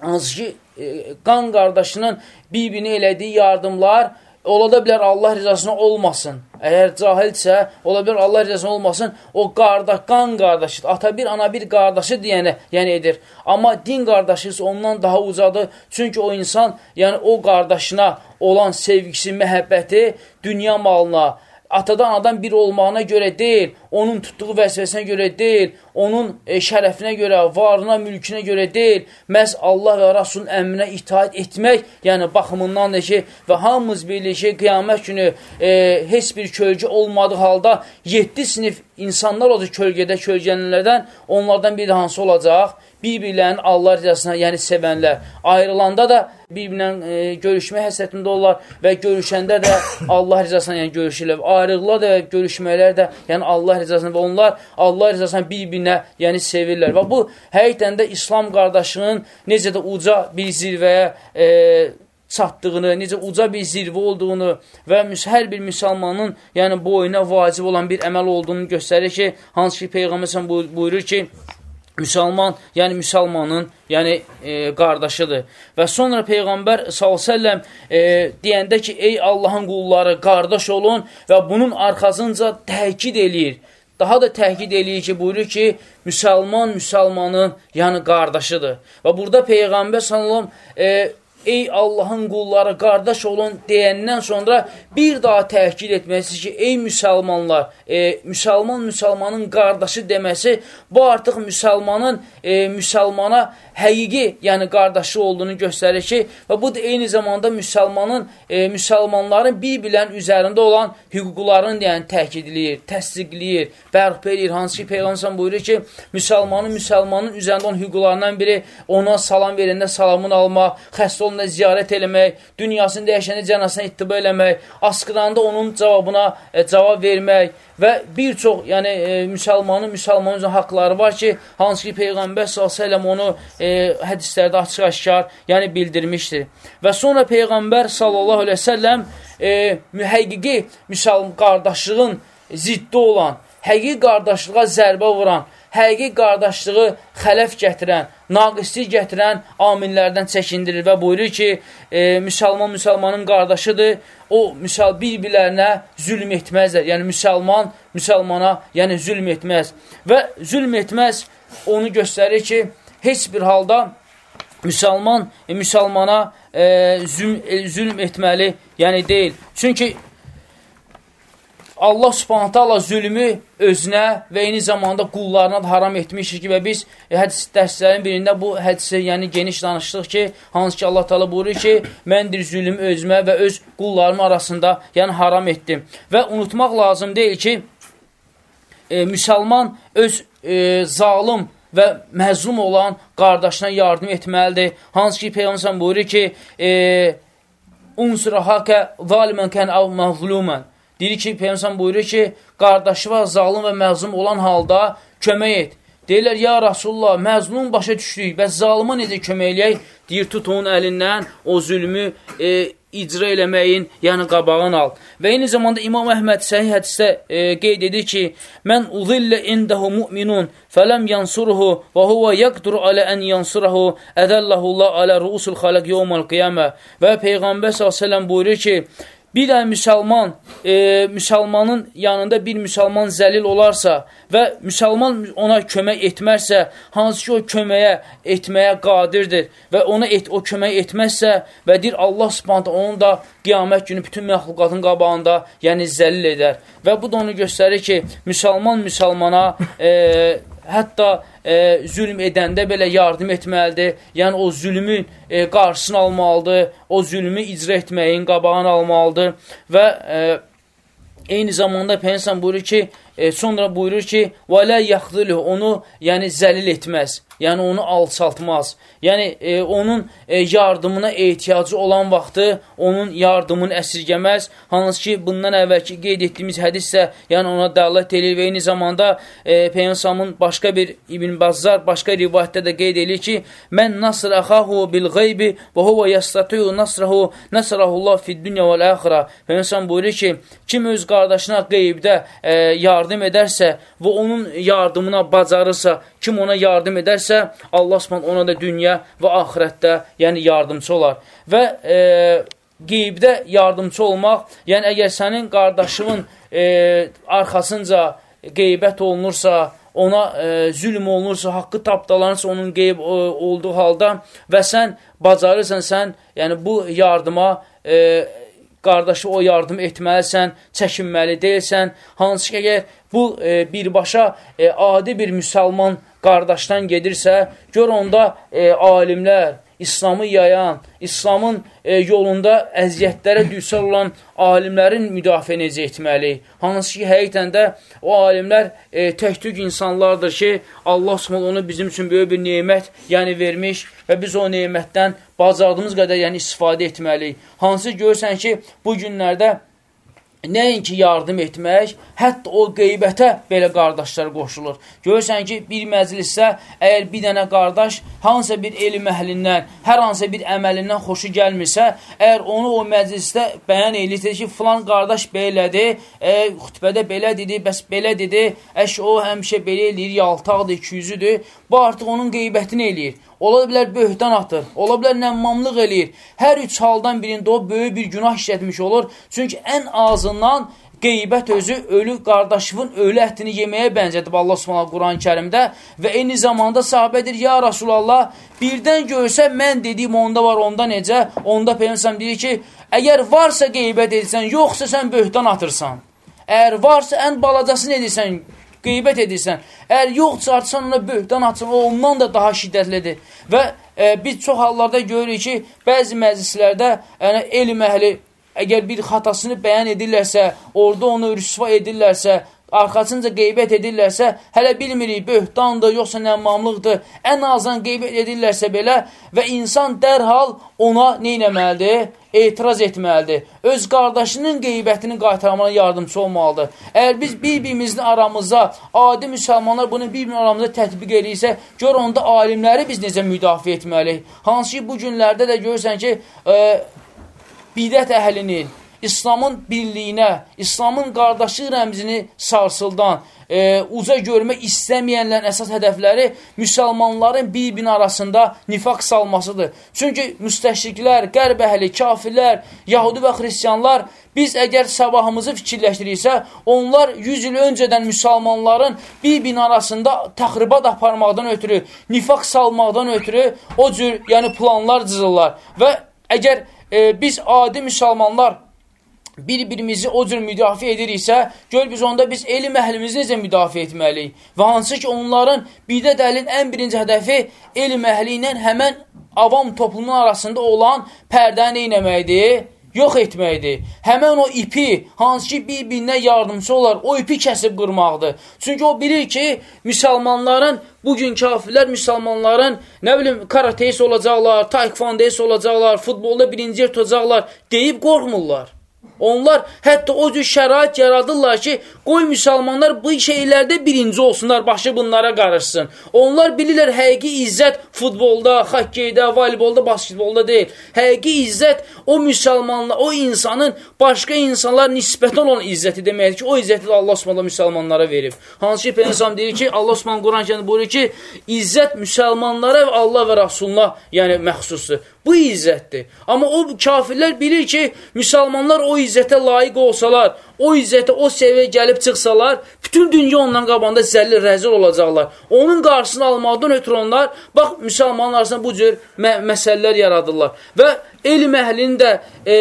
hansı ki, e, qan qardaşının bir-birinə elədiyi yardımlar ola da bilər Allah rizasına olmasın. Əgər cahilsə, ola bilər Allah rizasına olmasın, o qardaş, qan qardaşıdır. Ata bir, ana bir qardaşı deyənə, yəni edir. Amma din qardaşı isə ondan daha ucadır. Çünki o insan, yəni o qardaşına olan sevgisi, məhəbbəti dünya malına, atadan adam bir olmağına görə deyil, onun tutduğu vəzifəsinə görə deyil, onun e, şərəfinə görə, varına, mülkünə görə deyil, məhz Allah və Rasulun əmrinə itaat etmək, yəni baxımındandır ki, və hamımız bilir ki, qiyamət günü e, heç bir kölgə olmadığı halda 7 sinif insanlar olacaq kölgədə, kölgənlərdən, onlardan bir də hansı olacaq? Bir-birlərinin Allah ricasına, yəni sevənlər. Ayrılanda da bir-birlə e, görüşmə həsrətində olurlar və görüşəndə də Allah ricasına yəni görüşürlər. Ayrılıqlar da görüşmələr də yəni Allah ricasına və onlar Allah ricasına bir-birinə yəni sevirlər. Və bu həqiqətən də İslam qardaşının necə də uca bir zirvəyə e, çatdığını, necə uca bir zirvə olduğunu və hər bir müsəlmanın yəni boyuna vacib olan bir əməl olduğunu göstərir ki, hansı ki Peyğəmbər buyurur ki, müsəlman, yəni müsəlmanın, yəni e, qardaşıdır. Və sonra Peyğəmbər s.ə.v e, deyəndə ki, ey Allahın qulları, qardaş olun və bunun arxasınca təhkid eləyir. Daha da təhkid eləyir ki, buyurur ki, müsəlman müsəlmanın, yəni qardaşıdır. Və burada Peyğəmbər s.ə.v e, ey Allahın qulları, qardaş olun deyəndən sonra bir daha təhkil etməsi ki, ey müsəlmanlar, e, müsəlman müsəlmanın qardaşı deməsi, bu artıq müsəlmanın e, müsəlmana həqiqi, yəni qardaşı olduğunu göstərir ki, və bu da eyni zamanda müsəlmanın, e, müsəlmanların bir-birlərin üzərində olan hüquqlarını yəni təkidləyir, təsdiqləyir, bərpa edir. Hansı ki, Peyğəmbər buyurur ki, müsəlmanın müsəlmanın üzərində olan hüquqlarından biri ona salam verəndə salamını almaq, xəstə olanda ziyarət eləmək, dünyasını dəyişəndə cənasına ittiba eləmək, asqıranda onun cavabına e, cavab vermək və bir çox, yəni e, müsəlmanın müsəlmanın üzrə haqları var ki, hansı ki Peyğəmbər s.ə.v onu e, hədislərdə açıq-aşkar yəni bildirmişdir. Və sonra Peyğəmbər s.ə.v e, mühəqqiqi müsəlman qardaşlığın ziddi olan, həqiqi qardaşlığa zərbə vuran, həqiqi qardaşlığı xələf gətirən, naqislik gətirən aminlərdən çəkindirir və buyurur ki, e, müsəlman müsəlmanın qardaşıdır, o müsəl bir-birlərinə zülm etməzlər. Yəni, müsəlman müsəlmana yəni, zülm etməz. Və zülm etməz onu göstərir ki, heç bir halda müsəlman e, müsəlmana e, zülm, e, zülm etməli yəni deyil. Çünki Allah subhanətə Allah zülmü özünə və eyni zamanda qullarına da haram etmişdir ki, və biz hədis dərslərin birində bu hədisi yəni geniş danışdıq ki, hansı ki Allah təala buyurur ki, məndir zülmü özümə və öz qullarım arasında yəni haram etdim. Və unutmaq lazım deyil ki, e, müsəlman öz e, zalim və məzlum olan qardaşına yardım etməlidir. Hansı ki, Peyğəmbər buyurur ki, e, unsura zalimən kən av məzlumən Deyir ki, Peyyəmsən buyurur ki, qardaşı var zalım və məzlum olan halda kömək et. Deyirlər, ya Rasulullah, məzlum başa düşdük, bəs zalıma necə kömək eləyək? Deyir, tut onun əlindən o zülmü e, icra eləməyin, yəni qabağını al. Və eyni zamanda İmam Əhməd səhih hədisdə e, qeyd edir ki, Mən uzillə indəhu mu'minun fələm yansuruhu və huvə yəqdur alə ən yansurahu ədəlləhullah alə ruusul xaləq yevməl qiyamə. Və Peyğəmbər s.ə.v buyurur ki, Bir dənə müsəlman, e, müsəlmanın yanında bir müsəlman zəlil olarsa və müsəlman ona kömək etmərsə, hansı ki o köməyə etməyə qadirdir və ona et, o kömək etməzsə və deyir Allah subhanətə onun da qiyamət günü bütün məxluqatın qabağında yəni zəlil edər. Və bu da onu göstərir ki, müsəlman müsəlmana e, hətta e, zülm edəndə belə yardım etməlidir. Yəni, o zülmün e, qarşısını almalıdır, o zülmü icra etməyin qabağını almalıdır və e, eyni zamanda Peynəsən buyurur ki, e, sonra buyurur ki, və lə yaxdılü, onu yəni zəlil etməz yəni onu alçaltmaz. Yəni e, onun e, yardımına ehtiyacı olan vaxtı onun yardımını əsirgəməz. Hansı ki, bundan əvvəlki qeyd etdiyimiz hədissə, yəni ona dəllət edir və eyni zamanda e, Peyyəmsamın başqa bir İbn Bazzar başqa rivayətdə də qeyd edir ki, mən nasr əxahu bil qeybi və huvə yəstatuyu nasrahu nasrahullah fid dünya vəl əxira. Peyyəmsam buyurur ki, kim öz qardaşına qeybdə e, yardım edərsə və onun yardımına bacarırsa, kim ona yardım edərsə, Allah Subhanahu ona da dünya və axirətdə, yəni yardımçı olar. Və e, qeybdə yardımçı olmaq, yəni əgər sənin qardaşının e, arxasınca qeybət olunursa, ona e, zülm olunursa, haqqı tapdalanırsa onun qeyb e, olduğu halda və sən bacarırsan, sən yəni bu yardıma e, qardaşı o yardım etməlisən, çəkinməli deyilsən. Hansı ki, əgər bu e, birbaşa e, adi bir müsəlman qardaşdan gedirsə, gör onda e, alimlər, İslamı yayan, İslamın e, yolunda əziyyətlərə düçar olan alimlərin müdafiə necə etməli? Hansı ki, həqiqətən də o alimlər e, tək-tük insanlardır ki, Allah Subhanahu onu bizim üçün böyük bir nemət, yəni vermiş və biz o nemətdən bacardığımız qədər yəni istifadə etməliyik. Hansı görürsən ki, bu günlərdə nəinki yardım etmək, hətta o qeybətə belə qardaşlar qoşulur. Görürsən ki, bir məclisdə əgər bir dənə qardaş hansısa bir elm əhlindən, hər hansısa bir əməlindən xoşu gəlmirsə, əgər onu o məclisdə bəyan eləyir ki, filan qardaş belədir, e, xütbədə belə dedi, bəs belə dedi, əş o həmişə belə eləyir, yaltaqdır, ikiyüzüdür, bu artıq onun qeybətini eləyir. Ola bilər böhtan atır, ola bilər nəmmamlıq eləyir. Hər üç haldan birində o böyük bir günah işlətmiş olur. Çünki ən azından qeybət özü ölü qardaşının ölü ətini yeməyə bənzədib Allah Subhanahu Quran-ı Kərimdə və eyni zamanda sahabə edir: "Ya Rasulullah, birdən görsə mən dediyim onda var, onda necə?" Onda Peyğəmbər deyir ki: "Əgər varsa qeybət edirsən, yoxsa sən böhtan atırsan. Əgər varsa ən balacasını edirsən, qeybət edirsən. Əgər yoxsa atsan ona böhtan atsan, o ondan da daha şiddətlidir." Və e, biz çox hallarda görürük ki, bəzi məclislərdə yəni elm əhli əgər bir xatasını bəyan edirlərsə, orada onu rüsva edirlərsə, arxasınca qeybət edirlərsə, hələ bilmirik, böhtandır, yoxsa nəmmamlıqdır, ən azan qeybət edirlərsə belə və insan dərhal ona neynəməlidir? Etiraz etməlidir. Öz qardaşının qeybətini qaytarmana yardımcı olmalıdır. Əgər biz bir-birimizin aramızda, adi müsəlmanlar bunu bir-birinin aramızda tətbiq edirsə, gör onda alimləri biz necə müdafiə etməliyik. Hansı ki, bu günlərdə də görürsən ki, e, bidət əhlinin, İslamın birliyinə, İslamın qardaşı rəmzini sarsıldan, e, uca görmək istəməyənlərin əsas hədəfləri müsəlmanların bir-birinin arasında nifaq salmasıdır. Çünki müstəşriklər, qərb əhli, kafirlər, yahudi və xristiyanlar biz əgər sabahımızı fikirləşdiriksə, onlar 100 il öncədən müsəlmanların bir-birinin arasında təxribat aparmaqdan ötürü, nifaq salmaqdan ötürü o cür yəni planlar cızırlar və əgər e, biz adi müsəlmanlar bir-birimizi o cür müdafiə ediriksə, gör biz onda biz elm əhlimizi necə müdafiə etməliyik? Və hansı ki, onların bidə dəlin ən birinci hədəfi elm əhli ilə həmən avam toplumun arasında olan pərdəni eləməkdir yox etməkdir. Həmən o ipi, hansı ki, bir-birinə yardımcı olar, o ipi kəsib qırmaqdır. Çünki o bilir ki, müsəlmanların, bugün kafirlər müsəlmanların, nə bilim, karateist olacaqlar, taekvondeist olacaqlar, futbolda birinci yer tutacaqlar, deyib qorxmurlar. Onlar hətta o cür şərait yaradırlar ki, qoy müsəlmanlar bu şeylərdə birinci olsunlar, başı bunlara qarışsın. Onlar bilirlər həqiqi izzət futbolda, xokkeydə, voleybolda, basketbolda deyil. Həqiqi izzət o müsəlmanlar, o insanın başqa insanlar nisbətən olan izzəti deməkdir ki, o izzəti Allah Subhanahu müsəlmanlara verib. Hansı ki, Peyğəmbər deyir ki, Allah Subhanahu Quran-Kərimdə buyurur ki, izzət müsəlmanlara və Allah və Rasuluna, yəni məxsusdur. Bu izzətdir. Amma o kafirlər bilir ki, müsəlmanlar o izzətə layiq olsalar, o izzətə, o səviyyə gəlib çıxsalar, bütün dünya ondan qabanda zəlil, rəzil olacaqlar. Onun qarşısını almaqdan ötürü onlar, bax, müsəlmanlar arasında bu cür mə məsələlər yaradırlar. Və elm əhlinin də e,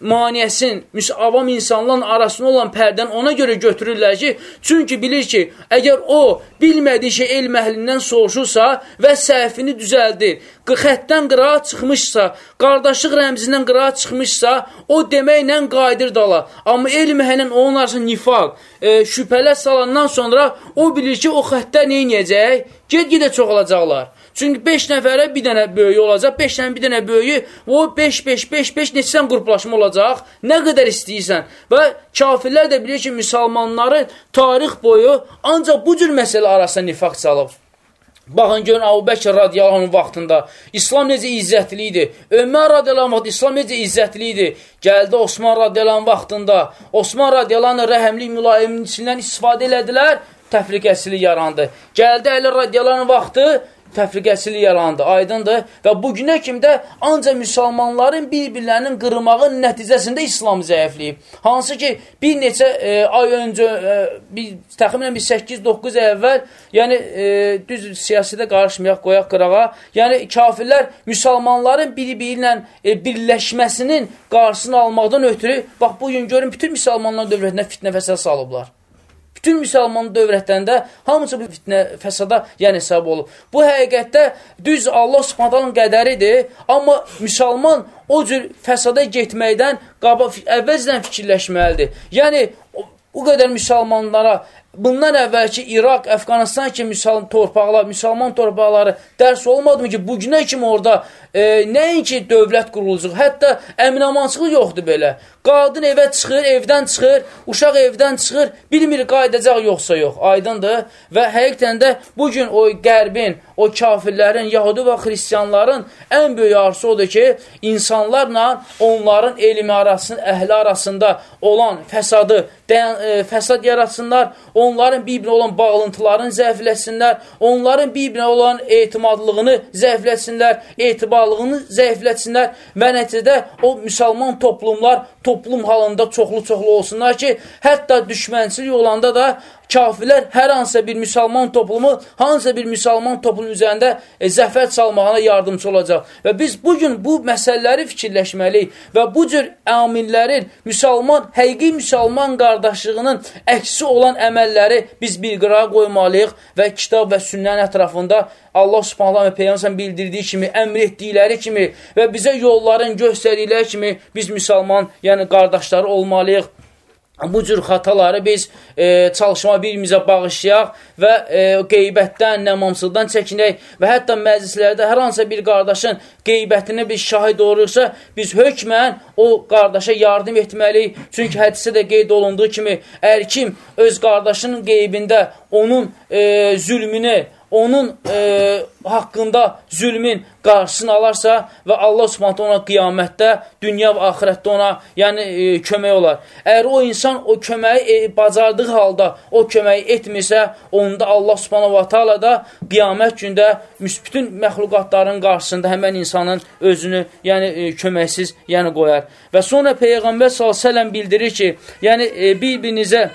maniyəsin, avam insanların arasında olan pərdən ona görə götürürlər ki, çünki bilir ki, əgər o bilmədiyi şey elm əhlindən soruşursa və səhvini düzəldir, xətdən qırağa çıxmışsa, qardaşlıq rəmzindən qırağa çıxmışsa, o deməklə qayıdır dala. Amma elm əhlinin onun arasında nifaq, e, şübhələr salandan sonra o bilir ki, o xəttə neynəyəcək? Ged-gedə çoxalacaqlar. Çünki 5 nəfərə bir dənə böyüyü olacaq, 5 dənə bir dənə böyüyü, o 5 5 5 5 neçəsən qruplaşma olacaq? Nə qədər istəyirsən? Və kafirlər də bilir ki, müsəlmanları tarix boyu ancaq bu cür məsələ arasında nifaq çalıb. Baxın görün Əbu Bəkir radiyallahu vaxtında İslam necə izzətli idi. Ömər radiyallahu vaxtında İslam necə izzətli idi. Gəldi Osman radiyallahu vaxtında Osman radiyallahu rəhəmli mülayimin içindən istifadə elədilər, təfriqəsilik yarandı. Gəldi Əli radiyallahu vaxtı təfriqəsilik yarandı, aydındır. Və bu günə kimi də ancaq müsəlmanların bir-birlərinin qırmağın nəticəsində İslam zəifləyib. Hansı ki, bir neçə e, ay öncə, e, bir, təxminən bir 8-9 ay əvvəl, yəni e, düz siyasidə qarışmayaq, qoyaq qırağa, yəni kafirlər müsəlmanların biri-biri ilə e, birləşməsinin qarşısını almaqdan ötürü, bax, bugün görün, bütün müsəlmanlar dövlətinə fitnə fəsəd salıblar. Bütün müsəlman dövrətlərində hamısı bu fitnə, fəsada yəni hesab olub. Bu həqiqətdə düz Allah subhanalın qədəridir, amma müsəlman o cür fəsada getməkdən qaba, əvvəlcədən fikirləşməlidir. Yəni, o, o qədər müsəlmanlara bundan əvvəlki İraq, Əfqanistan kimi müsəlman torpaqlar, müsəlman torpaqları dərs olmadı mı ki, bu günə kimi orada e, nəinki dövlət qurulacaq, hətta əminamançılıq yoxdur belə. Qadın evə çıxır, evdən çıxır, uşaq evdən çıxır, bilmir qayıdacaq yoxsa yox, aydındır. Və həqiqətən də bugün o qərbin, o kafirlərin, yahudi və xristiyanların ən böyük arzusu odur ki, insanlarla onların elmi arasında, əhli arasında olan fəsadı dəyan, e, fəsad yaratsınlar, onların bir-birinə olan bağlantılarını zəifləsinlər, onların bir-birinə olan etimadlığını zəifləsinlər, etibarlığını zəifləsinlər və nəticədə o müsəlman toplumlar toplum halında çoxlu-çoxlu olsunlar ki, hətta düşmənçilik olanda da kafirlər hər hansısa bir müsəlman toplumu, hansısa bir müsəlman toplumun üzərində e, zəfər çalmağına yardımcı olacaq. Və biz bugün bu məsələləri fikirləşməliyik və bu cür amillərin müsəlman, həqiqi müsəlman qardaşlığının əksi olan əməlləri biz bir qırağa qoymalıyıq və kitab və sünnənin ətrafında Allah subhanallah və Peyğəmbər bildirdiyi kimi, əmr etdikləri kimi və bizə yolların göstərdikləri kimi biz müsəlman, yəni qardaşları olmalıyıq bu cür xataları biz e, çalışma birimizə bağışlayaq və e, qeybətdən, nəmamsızdan çəkinək və hətta məclislərdə hər hansısa bir qardaşın qeybətinə biz şahid oluruqsa, biz hökmən o qardaşa yardım etməliyik. Çünki hədisdə də qeyd olunduğu kimi, əgər kim öz qardaşının qeybində onun e, zülmünü, onun e, haqqında zülmün qarşısını alarsa və Allah subhanətə ona qiyamətdə, dünya və axirətdə ona yəni, e, kömək olar. Əgər o insan o köməyi e, bacardığı halda o köməyi etmirsə, onda Allah subhanətə da qiyamət gündə bütün məxluqatların qarşısında həmən insanın özünü yəni, e, köməksiz yəni, qoyar. Və sonra Peyğəmbər s.ə.v bildirir ki, yəni e, bir-birinizə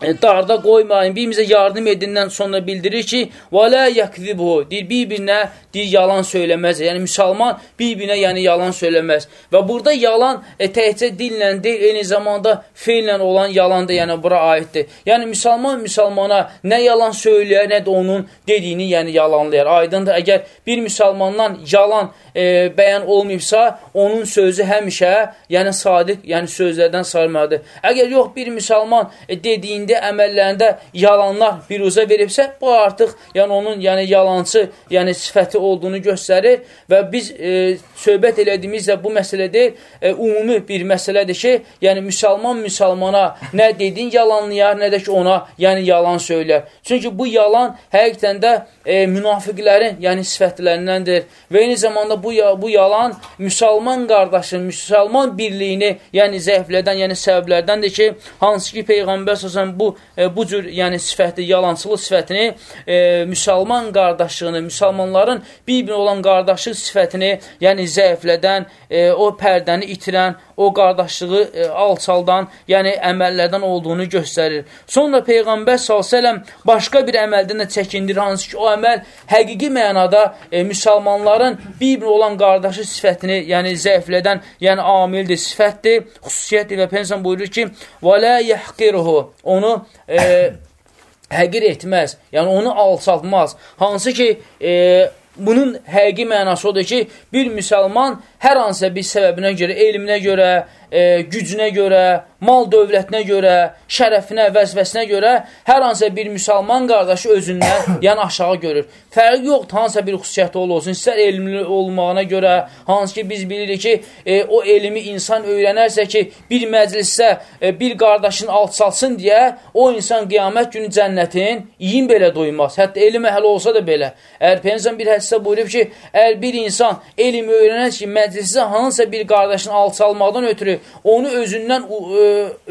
darda qoymayın, bir-birimizə yardım edindən sonra bildirir ki, və lə yəkzibu, deyir, bir-birinə deyir, yalan söyləməz. Yəni, müsəlman bir-birinə yəni, yalan söyləməz. Və burada yalan e, təhcə dillə deyil, eyni zamanda feillə olan yalan da yəni, bura aiddir. Yəni, müsəlman müsəlmana nə yalan söyləyər, nə də onun dediyini yəni, yalanlayar. Aydındır, əgər bir müsəlmandan yalan e, bəyan olmayıbsa, onun sözü həmişə, yəni sadiq, yəni sözlərdən sayılmalıdır. Əgər yox, bir müsəlman e, dediyində, əməllərində yalanlar bir uza veribsə, bu artıq yəni onun yəni yalancı, yəni sifəti olduğunu göstərir və biz e, söhbət elədiyimizdə bu məsələdə e, ümumi bir məsələdir ki, yəni müsəlman müsəlmana nə dedin yalanlayar, nə də ki ona yəni yalan söylər. Çünki bu yalan həqiqətən də e, münafiqlərin yəni sifətlərindəndir və eyni zamanda bu, bu yalan müsəlman qardaşın, müsəlman birliyini, yəni zəiflədən, yəni səbəblərdəndir ki, hansı ki, Peyğəmbər səsən bu, e, bu cür yəni sifəti, yalancılıq sifətini, e, müsəlman qardaşlığını, müsəlmanların bir-birinə olan qardaşlıq sifətini, yəni zəiflədən, e, o pərdəni itirən, o qardaşlığı e, alçaldan, yəni əməllərdən olduğunu göstərir. Sonra Peyğəmbər s.ə.v başqa bir əməldən də çəkindir, hansı ki, o əməl həqiqi mənada e, müsəlmanların bir-bir olan qardaşı sifətini, yəni zəiflədən, yəni amildir, sifətdir, xüsusiyyətdir və Peyğəmbər buyurur ki, lə yəhqiruhu, onu e, həqir etməz, yəni onu alçaltmaz. Hansı ki, e, bunun həqiqi mənası odur ki, bir müsəlman hər hansısa bir səbəbinə görə, elminə görə, e, gücünə görə, mal dövlətinə görə, şərəfinə, vəzvəsinə görə hər hansısa bir müsəlman qardaşı özündən yəni aşağı görür. Fərqi yoxdur, hansısa bir xüsusiyyəti olsun, istər elmli olmağına görə, hansı ki biz bilirik ki, e, o elmi insan öyrənərsə ki, bir məclisdə e, bir qardaşını alçalsın deyə, o insan qiyamət günü cənnətin iyin belə duymaz. Hətta elm əhli olsa da belə. Əgər Peynəsən bir hədisdə buyurub ki, əgər bir insan elm öyrənər ki, məclisdə hansısa bir qardaşını alçalmaqdan ötürü onu özündən e,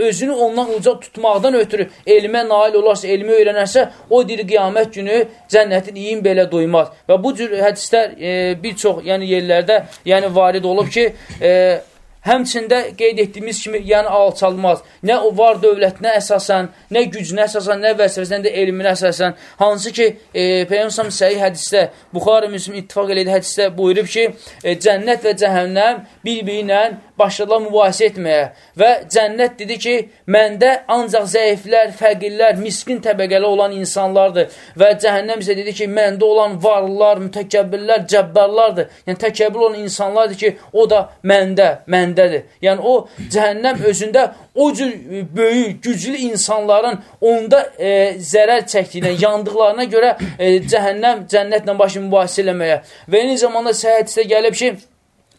özünü ondan uca tutmaqdan ötürü elmə nail olarsa, elmi öyrənərsə, o diri qiyamət günü cənnətin iyin belə duymaz. Və bu cür hədislər e, bir çox yəni yerlərdə yəni varid olub ki, e, Həmçində qeyd etdiyimiz kimi, yəni alçalmaz. Nə o var dövlətinə əsasən, nə gücünə əsasən, nə vəsvəsən, də elminə əsasən. Hansı ki, e, Peyyəmsəm səhih hədisdə, Buxarı Müslüm ittifaq elədi hədisdə buyurub ki, e, cənnət və cəhənnəm bir-biri ilə başladılar mübahisə etməyə və cənnət dedi ki, məndə ancaq zəiflər, fəqirlər, miskin təbəqəli olan insanlardır və cəhənnəm isə dedi ki, məndə olan varlılar, mütəkəbbirlər, cəbbarlardır. Yəni, təkəbbir olan insanlardır ki, o da məndə, məndədir. Yəni, o cəhənnəm özündə o cür böyük, güclü insanların onda e, zərər çəkdiyinə, yandıqlarına görə e, cəhənnəm cənnətlə başı mübahisə eləməyə və eyni zamanda səhədisdə gəlib ki,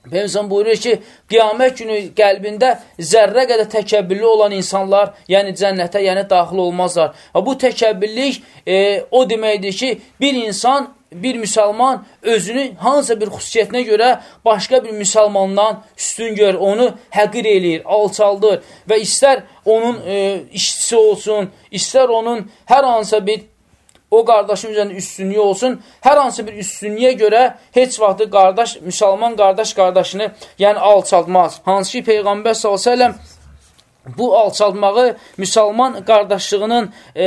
Peyğəmbər buyurur ki, qiyamət günü qəlbində zərrə qədər təkəbbürlü olan insanlar, yəni cənnətə, yəni daxil olmazlar. Bu təkəbbürlük e, o deməkdir ki, bir insan bir müsəlman özünü hansısa bir xüsusiyyətinə görə başqa bir müsəlmandan üstün gör, onu həqir eləyir, alçaldır və istər onun e, işçisi olsun, istər onun hər hansısa bir o qardaşın üzərində üstünlüyü olsun, hər hansı bir üstünlüyə görə heç vaxtı qardaş, müsəlman qardaş qardaşını yəni alçaltmaz. Hansı ki, Peyğəmbər s.ə.v bu alçaltmağı müsəlman qardaşlığının e,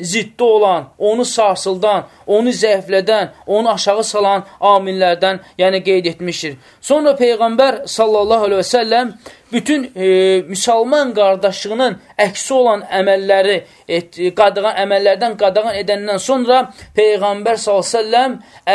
ziddi olan, onu sarsıldan, onu zəiflədən, onu aşağı salan amillərdən yəni qeyd etmişdir. Sonra Peyğəmbər sallallahu aleyhi və səlləm bütün e, müsəlman qardaşlığının əksi olan əməlləri, et, qadağan əməllərdən qadağan edəndən sonra Peyğəmbər s.ə.v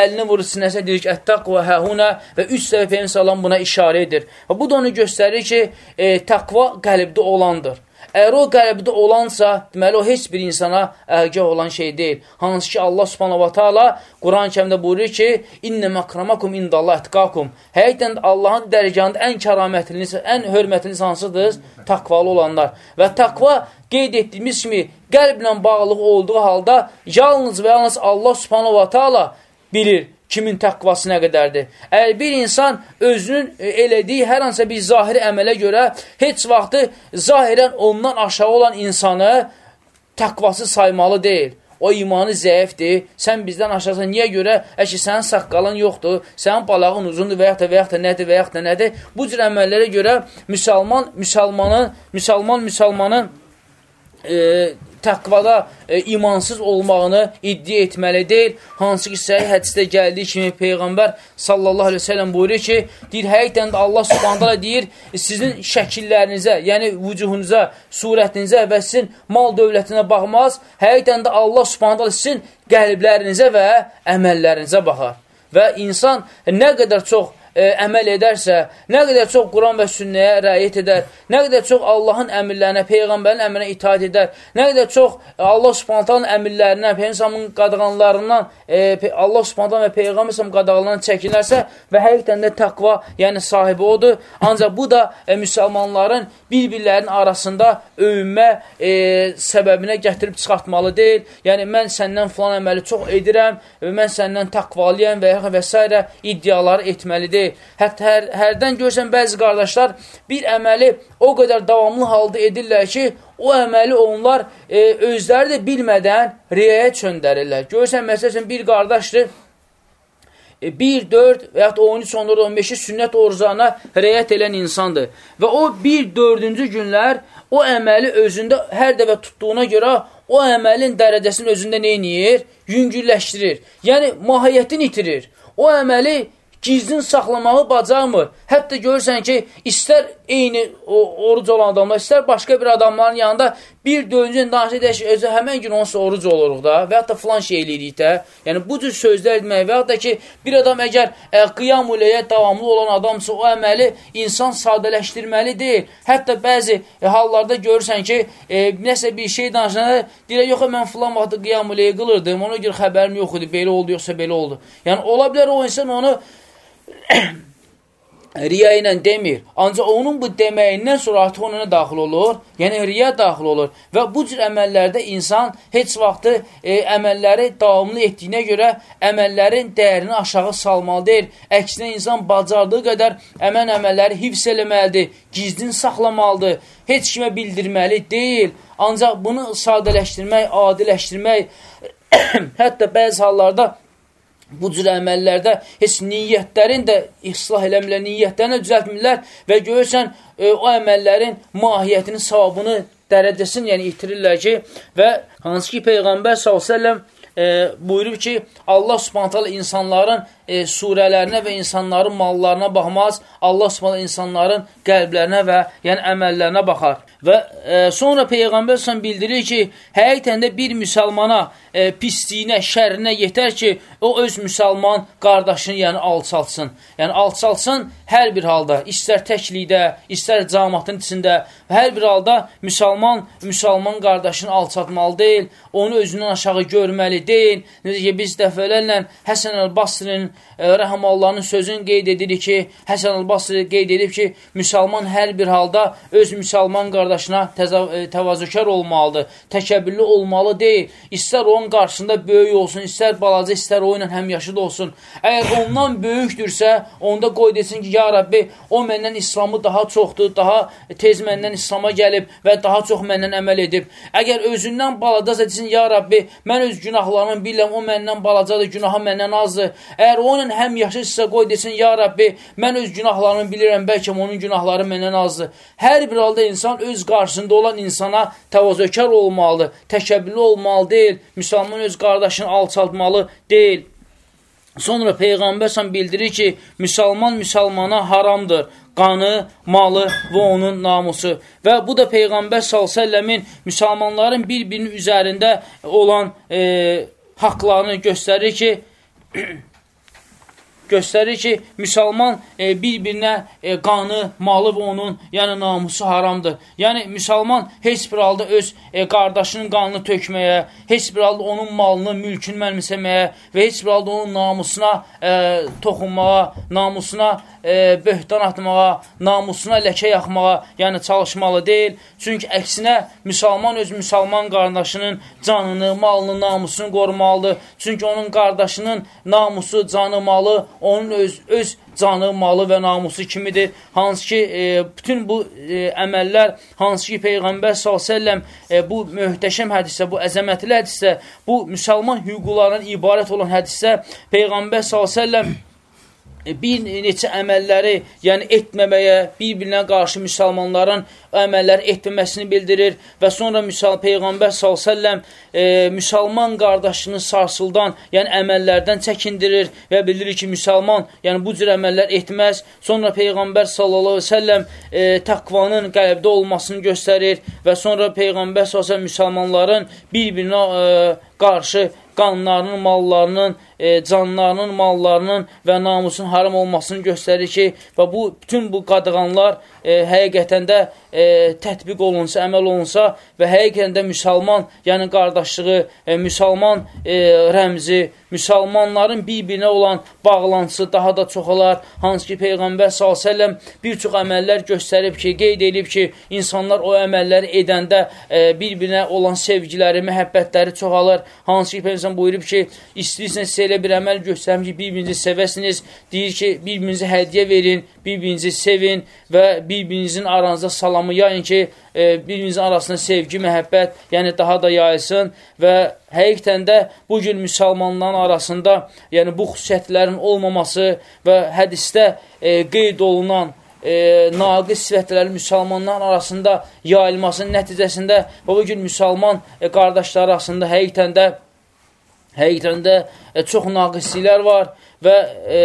əlini vurur sinəsə deyir ki, ət-taq və həhunə və üç dəfə Peyğəmbər s.ə.v buna işarə edir. Və bu da onu göstərir ki, e, təqva qəlbdə olandır. Əgər o qəlbdə olansa, deməli o heç bir insana əlgəh olan şey deyil. Hansı ki Allah Subhanahu va Taala Quran-ı Kərimdə buyurur ki: "İnne makramakum indallah etqakum." Həqiqətən Allahın dərgahında ən kəramətliniz, ən hörmətliniz hansıdır? Takvalı olanlar. Və takva qeyd etdiyimiz kimi qəlblə bağlı olduğu halda yalnız və yalnız Allah Subhanahu va Taala bilir kimin təqvası nə qədərdir. Əgər bir insan özünün e, elədiyi hər hansısa bir zahiri əmələ görə heç vaxtı zahirən ondan aşağı olan insanı təqvası saymalı deyil. O imanı zəifdir, sən bizdən aşağısan, niyə görə? Əki, sənin saqqalın yoxdur, sənin balağın uzundur və yaxud da və yaxud da nədir və yaxud da nədir? Bu cür əməllərə görə müsəlman, müsəlmanın, müsəlman, müsəlmanın e, təqvada e, imansız olmağını iddia etməli deyil. Hansı ki, səhih hədisdə gəldiyi kimi Peyğəmbər sallallahu aleyhi ve sellem buyurur ki, deyir, həqiqdən də Allah subhandalə deyir, sizin şəkillərinizə, yəni vücuhunuza, surətinizə və sizin mal dövlətinə baxmaz, həqiqdən də Allah subhandalə sizin qəlblərinizə və əməllərinizə baxar. Və insan nə qədər çox e, əməl edərsə, nə qədər çox Quran və sünnəyə rəyət edər, nə qədər çox Allahın əmirlərinə, Peyğəmbərin əmrinə itaat edər, nə qədər çox Allah subhantanın əmirlərindən, Peyğəmbərin qadağanlarından, e, Allah subhantan və Peyğəmbər qadağanlarından çəkinərsə və həqiqdən də təqva, yəni sahibi odur. Ancaq bu da e, müsəlmanların bir-birlərinin arasında öyünmə e, səbəbinə gətirib çıxartmalı deyil. Yəni, mən səndən filan əməli çox edirəm və mən səndən təqvalıyəm və, və s. iddiaları etməli deyil. Hətta hər, hərdən görsən bəzi qardaşlar bir əməli o qədər davamlı halda edirlər ki, o əməli onlar e, özləri də bilmədən riyaya çöndərirlər. Görsən, məsələn, bir qardaşdır, 1, 4 və yaxud 13, 14, 15-i sünnət orucana rəyət elən insandır. Və o 1, 4-cü günlər o əməli özündə hər dəfə tutduğuna görə o əməlin dərəcəsini özündə neyniyir? Yüngülləşdirir. Yəni, mahiyyətini itirir. O əməli gizlin saxlamağı bacarmır. Hətta görürsən ki, istər eyni o, oruc olan adamlar, istər başqa bir adamların yanında bir döncün danışıq edək ki, özü həmən gün onsuz oruc oluruq da və da filan şey eləyirik də. Yəni, bu cür sözlər demək və da ki, bir adam əgər ə, e, qiyam uləyə davamlı olan adamsa, o əməli insan sadələşdirməli deyil. Hətta bəzi ə, hallarda görürsən ki, ə, e, nəsə bir şey danışanda deyir, yox, mən filan vaxtı qiyam uləyə qılırdım, ona görə xəbərim yox idi, belə oldu, yoxsa belə oldu. Yəni, ola bilər o insan onu riya ilə demir. Ancaq onun bu deməyindən sonra artıq ona daxil olur. Yəni, riya daxil olur. Və bu cür əməllərdə insan heç vaxtı e, əməlləri davamlı etdiyinə görə əməllərin dəyərini aşağı salmalı deyil. Əksinə, insan bacardığı qədər əmən əməlləri hifz eləməlidir, gizlin saxlamalıdır, heç kimə bildirməli deyil. Ancaq bunu sadələşdirmək, adiləşdirmək, hətta bəzi hallarda bu cür əməllərdə heç niyyətlərin də islah eləmirlər, niyyətlərini düzəltmirlər və görürsən e, o əməllərin mahiyyətini, savabını, dərəcəsini yəni itirirlər ki, və hansı ki Peyğəmbər s.ə.v e, buyurub ki, Allah subhanətələ insanların e, surələrinə və insanların mallarına baxmaz, Allah subhanətələ insanların qəlblərinə və yəni əməllərinə baxar. Və e, sonra Peyğəmbər s.ə.v bildirir ki, həqiqətən də bir müsəlmana e, pisliyinə, şərinə yetər ki, o öz müsəlman qardaşını yəni alçaltsın. Yəni alçaltsın hər bir halda, istər təklikdə, istər cəmatın içində hər bir halda müsəlman müsəlman qardaşını alçaltmalı deyil, onu özündən aşağı görməli deyil. Necə ki, biz dəfələrlə Həsən əl-Basrinin e, rəhmallahının sözün qeyd edilir ki, Həsən Al-Basri qeyd edib ki, müsəlman hər bir halda öz müsəlman qardaşına e, təvazökar olmalıdır, təkəbbürlü olmalı deyil. İstər onun qarşısında böyük olsun, istər balaca, istər o ilə həmyaşıd olsun. Əgər ondan böyükdürsə, onda qoy desin ki, ya Rabbi, o məndən İslamı daha çoxdur, daha tez məndən İslama gəlib və daha çox məndən əməl edib. Əgər özündən baladasə desin, ya Rabbi, mən öz günahlarımı biləm, o məndən balacadır, günahı məndən azdır. Əgər onun həm yaşıdsa qoy desin, ya Rabbi, mən öz günahlarımı bilirəm, bəlkə onun günahları məndən azdır. Hər bir halda insan öz qarşısında olan insana təvazökar olmalıdır, təkəbbürlü olmalı deyil, müsəlman öz qardaşını alçaltmalı deyil. Sonra Peyğəmbər sən bildirir ki, müsəlman müsəlmana haramdır. Qanı, malı və onun namusu. Və bu da Peyğəmbər s.ə.v-in müsəlmanların bir-birinin üzərində olan e, haqlarını göstərir ki, göstərir ki, müsəlman e, bir-birinə e, qanı, malı və onun, yəni namusu haramdır. Yəni, müsəlman heç bir halda öz e, qardaşının qanını tökməyə, heç bir halda onun malını, mülkünü mənimsəməyə və heç bir halda onun namusuna e, toxunmağa, namusuna e, böhtan atmağa, namusuna ləkə yaxmağa, yəni çalışmalı deyil. Çünki əksinə, müsəlman öz müsəlman qardaşının canını, malını, namusunu qorumalıdır. Çünki onun qardaşının namusu, canı, malı onun öz, öz canı, malı və namusu kimidir. Hansı ki, e, bütün bu e, əməllər, hansı ki, Peyğəmbər s.ə.v e, bu möhtəşəm hədisdə, bu əzəmətli hədisdə, bu müsəlman hüquqlarından ibarət olan hədisdə Peyğəmbər s.ə.v bir neçə əməlləri, yəni etməməyə, bir-birinə qarşı müsəlmanların əməlləri etməməsini bildirir və sonra müsal Peyğəmbər s.ə.v e, müsəlman qardaşını sarsıldan, yəni əməllərdən çəkindirir və bildirir ki, müsəlman yəni bu cür əməllər etməz. Sonra Peyğəmbər s.ə.v e, təqvanın qəlbdə olmasını göstərir və sonra Peyğəmbər s.ə.v müsəlmanların bir-birinə e, qarşı qanlarının, mallarının, e, canlarının, mallarının və namusun haram olmasını göstərir ki, və bu bütün bu qadağanlar e, həqiqətən də e, tətbiq olunsa, əməl olunsa və həqiqətən də müsəlman, yəni qardaşlığı, e, müsəlman e, rəmzi, müsəlmanların bir-birinə olan bağlantısı daha da çoxalar. Hansı ki, Peyğəmbər s.ə.v bir çox əməllər göstərib ki, qeyd edib ki, insanlar o əməlləri edəndə e, bir-birinə olan sevgiləri, məhəbbətləri çoxalır. Hansı ki, Peyğəmbər buyurub ki, istəyirsiniz elə bir əməl göstərim ki, bir-birinizi sevəsiniz. Deyir ki, bir-birinizi hədiyyə verin, bir-birinizi sevin və bir-birinizin aranızda salamı yayın ki, e, birinizin arasında sevgi, məhəbbət, yəni daha da yayılsın və həqiqətən də bu gün müsəlmanların arasında yəni bu xüsusiyyətlərin olmaması və hədisdə e, qeyd olunan e, naqis sifətlərin müsəlmanların arasında yayılmasının nəticəsində və bu gün müsəlman e, qardaşlar arasında həqiqətən də həqiqətən də e, çox naqisliklər var və e,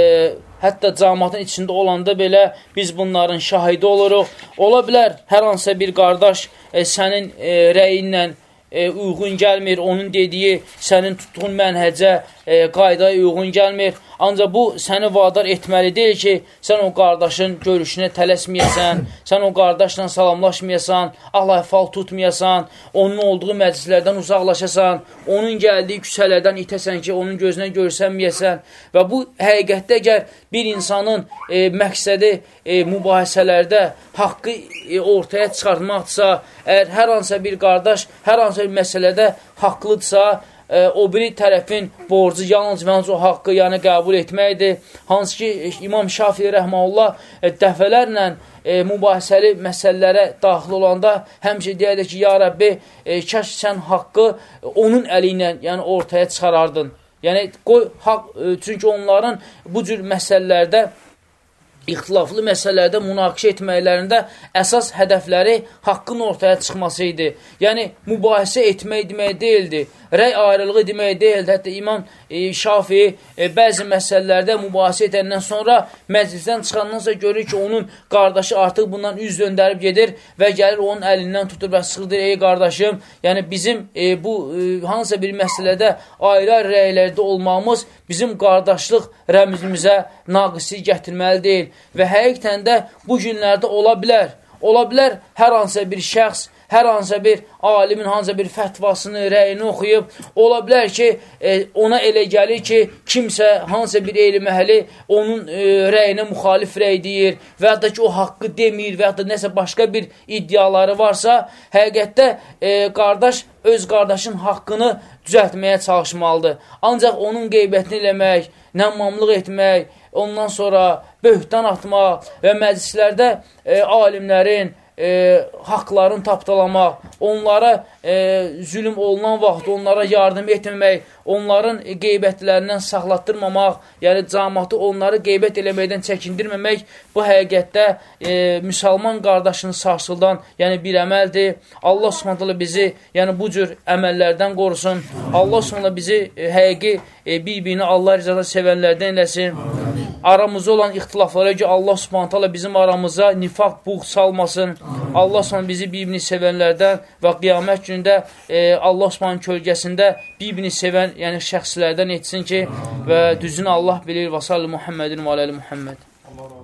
hətta camatın içində olanda belə biz bunların şahidi oluruq. Ola bilər, hər hansısa bir qardaş e, sənin e, rəyinlə e, uyğun gəlmir, onun dediyi sənin tutduğun mənhəcə, e, qaydaya uyğun gəlmir. Ancaq bu səni vadar etməli deyil ki, sən o qardaşın görüşünə tələsməyəsən, sən o qardaşla salamlaşmayasan, Allah fal tutmayasan, onun olduğu məclislərdən uzaqlaşasan, onun gəldiyi küçələrdən itəsən ki, onun gözünə görsənməyəsən və bu həqiqətdə əgər bir insanın e, məqsədi e, mübahisələrdə haqqı e, ortaya çıxartmaqdırsa, əgər hər hansısa bir qardaş hər hansısa bir məsələdə haqlıdırsa, e, o biri tərəfin borcu yalnız və yalnız o haqqı yəni qəbul etməkdir. Hansı ki, İmam Şafii rəhməllah e, dəfələrlə e, mübahisəli məsələlərə daxil olanda həmçə deyərdi ki, ya Rəbbi, e, kəş sən haqqı onun əli ilə yəni, ortaya çıxarardın. Yəni, qoy, haqq, e, çünki onların bu cür məsələlərdə ixtilaflı məsələlərdə münaqişə etməklərində əsas hədəfləri haqqın ortaya çıxması idi. Yəni, mübahisə etmək demək deyildi rəy ayrılığı demək deyil. Hətta İmam e, Şafi e, bəzi məsələlərdə mübahisə edəndən sonra məclisdən çıxandan sonra görür ki, onun qardaşı artıq bundan üz döndərib gedir və gəlir onun əlindən tutur və sıxıldır, ey qardaşım, yəni bizim e, bu e, hansısa bir məsələdə ayrı-ayrı rəylərdə olmağımız bizim qardaşlıq rəmzimizə naqisi gətirməli deyil və həqiqətən də bu günlərdə ola bilər. Ola bilər hər hansısa bir şəxs hər hansısa bir alimin hansısa bir fətvasını, rəyini oxuyub, ola bilər ki, e, ona elə gəlir ki, kimsə, hansısa bir elm əhli onun e, rəyinə müxalif rəy deyir və ya da ki, o haqqı demir və ya da nəsə başqa bir iddiaları varsa, həqiqətdə e, qardaş öz qardaşın haqqını düzəltməyə çalışmalıdır. Ancaq onun qeybətini eləmək, nəmmamlıq etmək, ondan sonra böhtan atmaq və məclislərdə e, alimlərin, e, haqlarını tapdalamaq, onlara e, zülüm olunan vaxt onlara yardım etməmək, onların qeybətlərindən saxlatdırmamaq, yəni camatı onları qeybət eləməkdən çəkindirməmək bu həqiqətdə e, müsəlman qardaşını sarsıldan, yəni bir əməldir. Allah subhanətələ bizi yəni bu cür əməllərdən qorusun. Allah subhanətələ bizi e, həqiqi e, bir-birini Allah rizada sevənlərdən eləsin. Aramızda olan ixtilaflara ki, Allah subhanətələ bizim aramıza nifaq, buğ salmasın. Allah subhanətələ bizi bir-birini sevənlərdən və qiyamət günündə e, Allah subhanətələ kölgəsində bir-birini sevən yəni şəxslərdən etsin ki, və düzünü Allah bilir və sallı Muhammedin və aləli Muhammed. Allah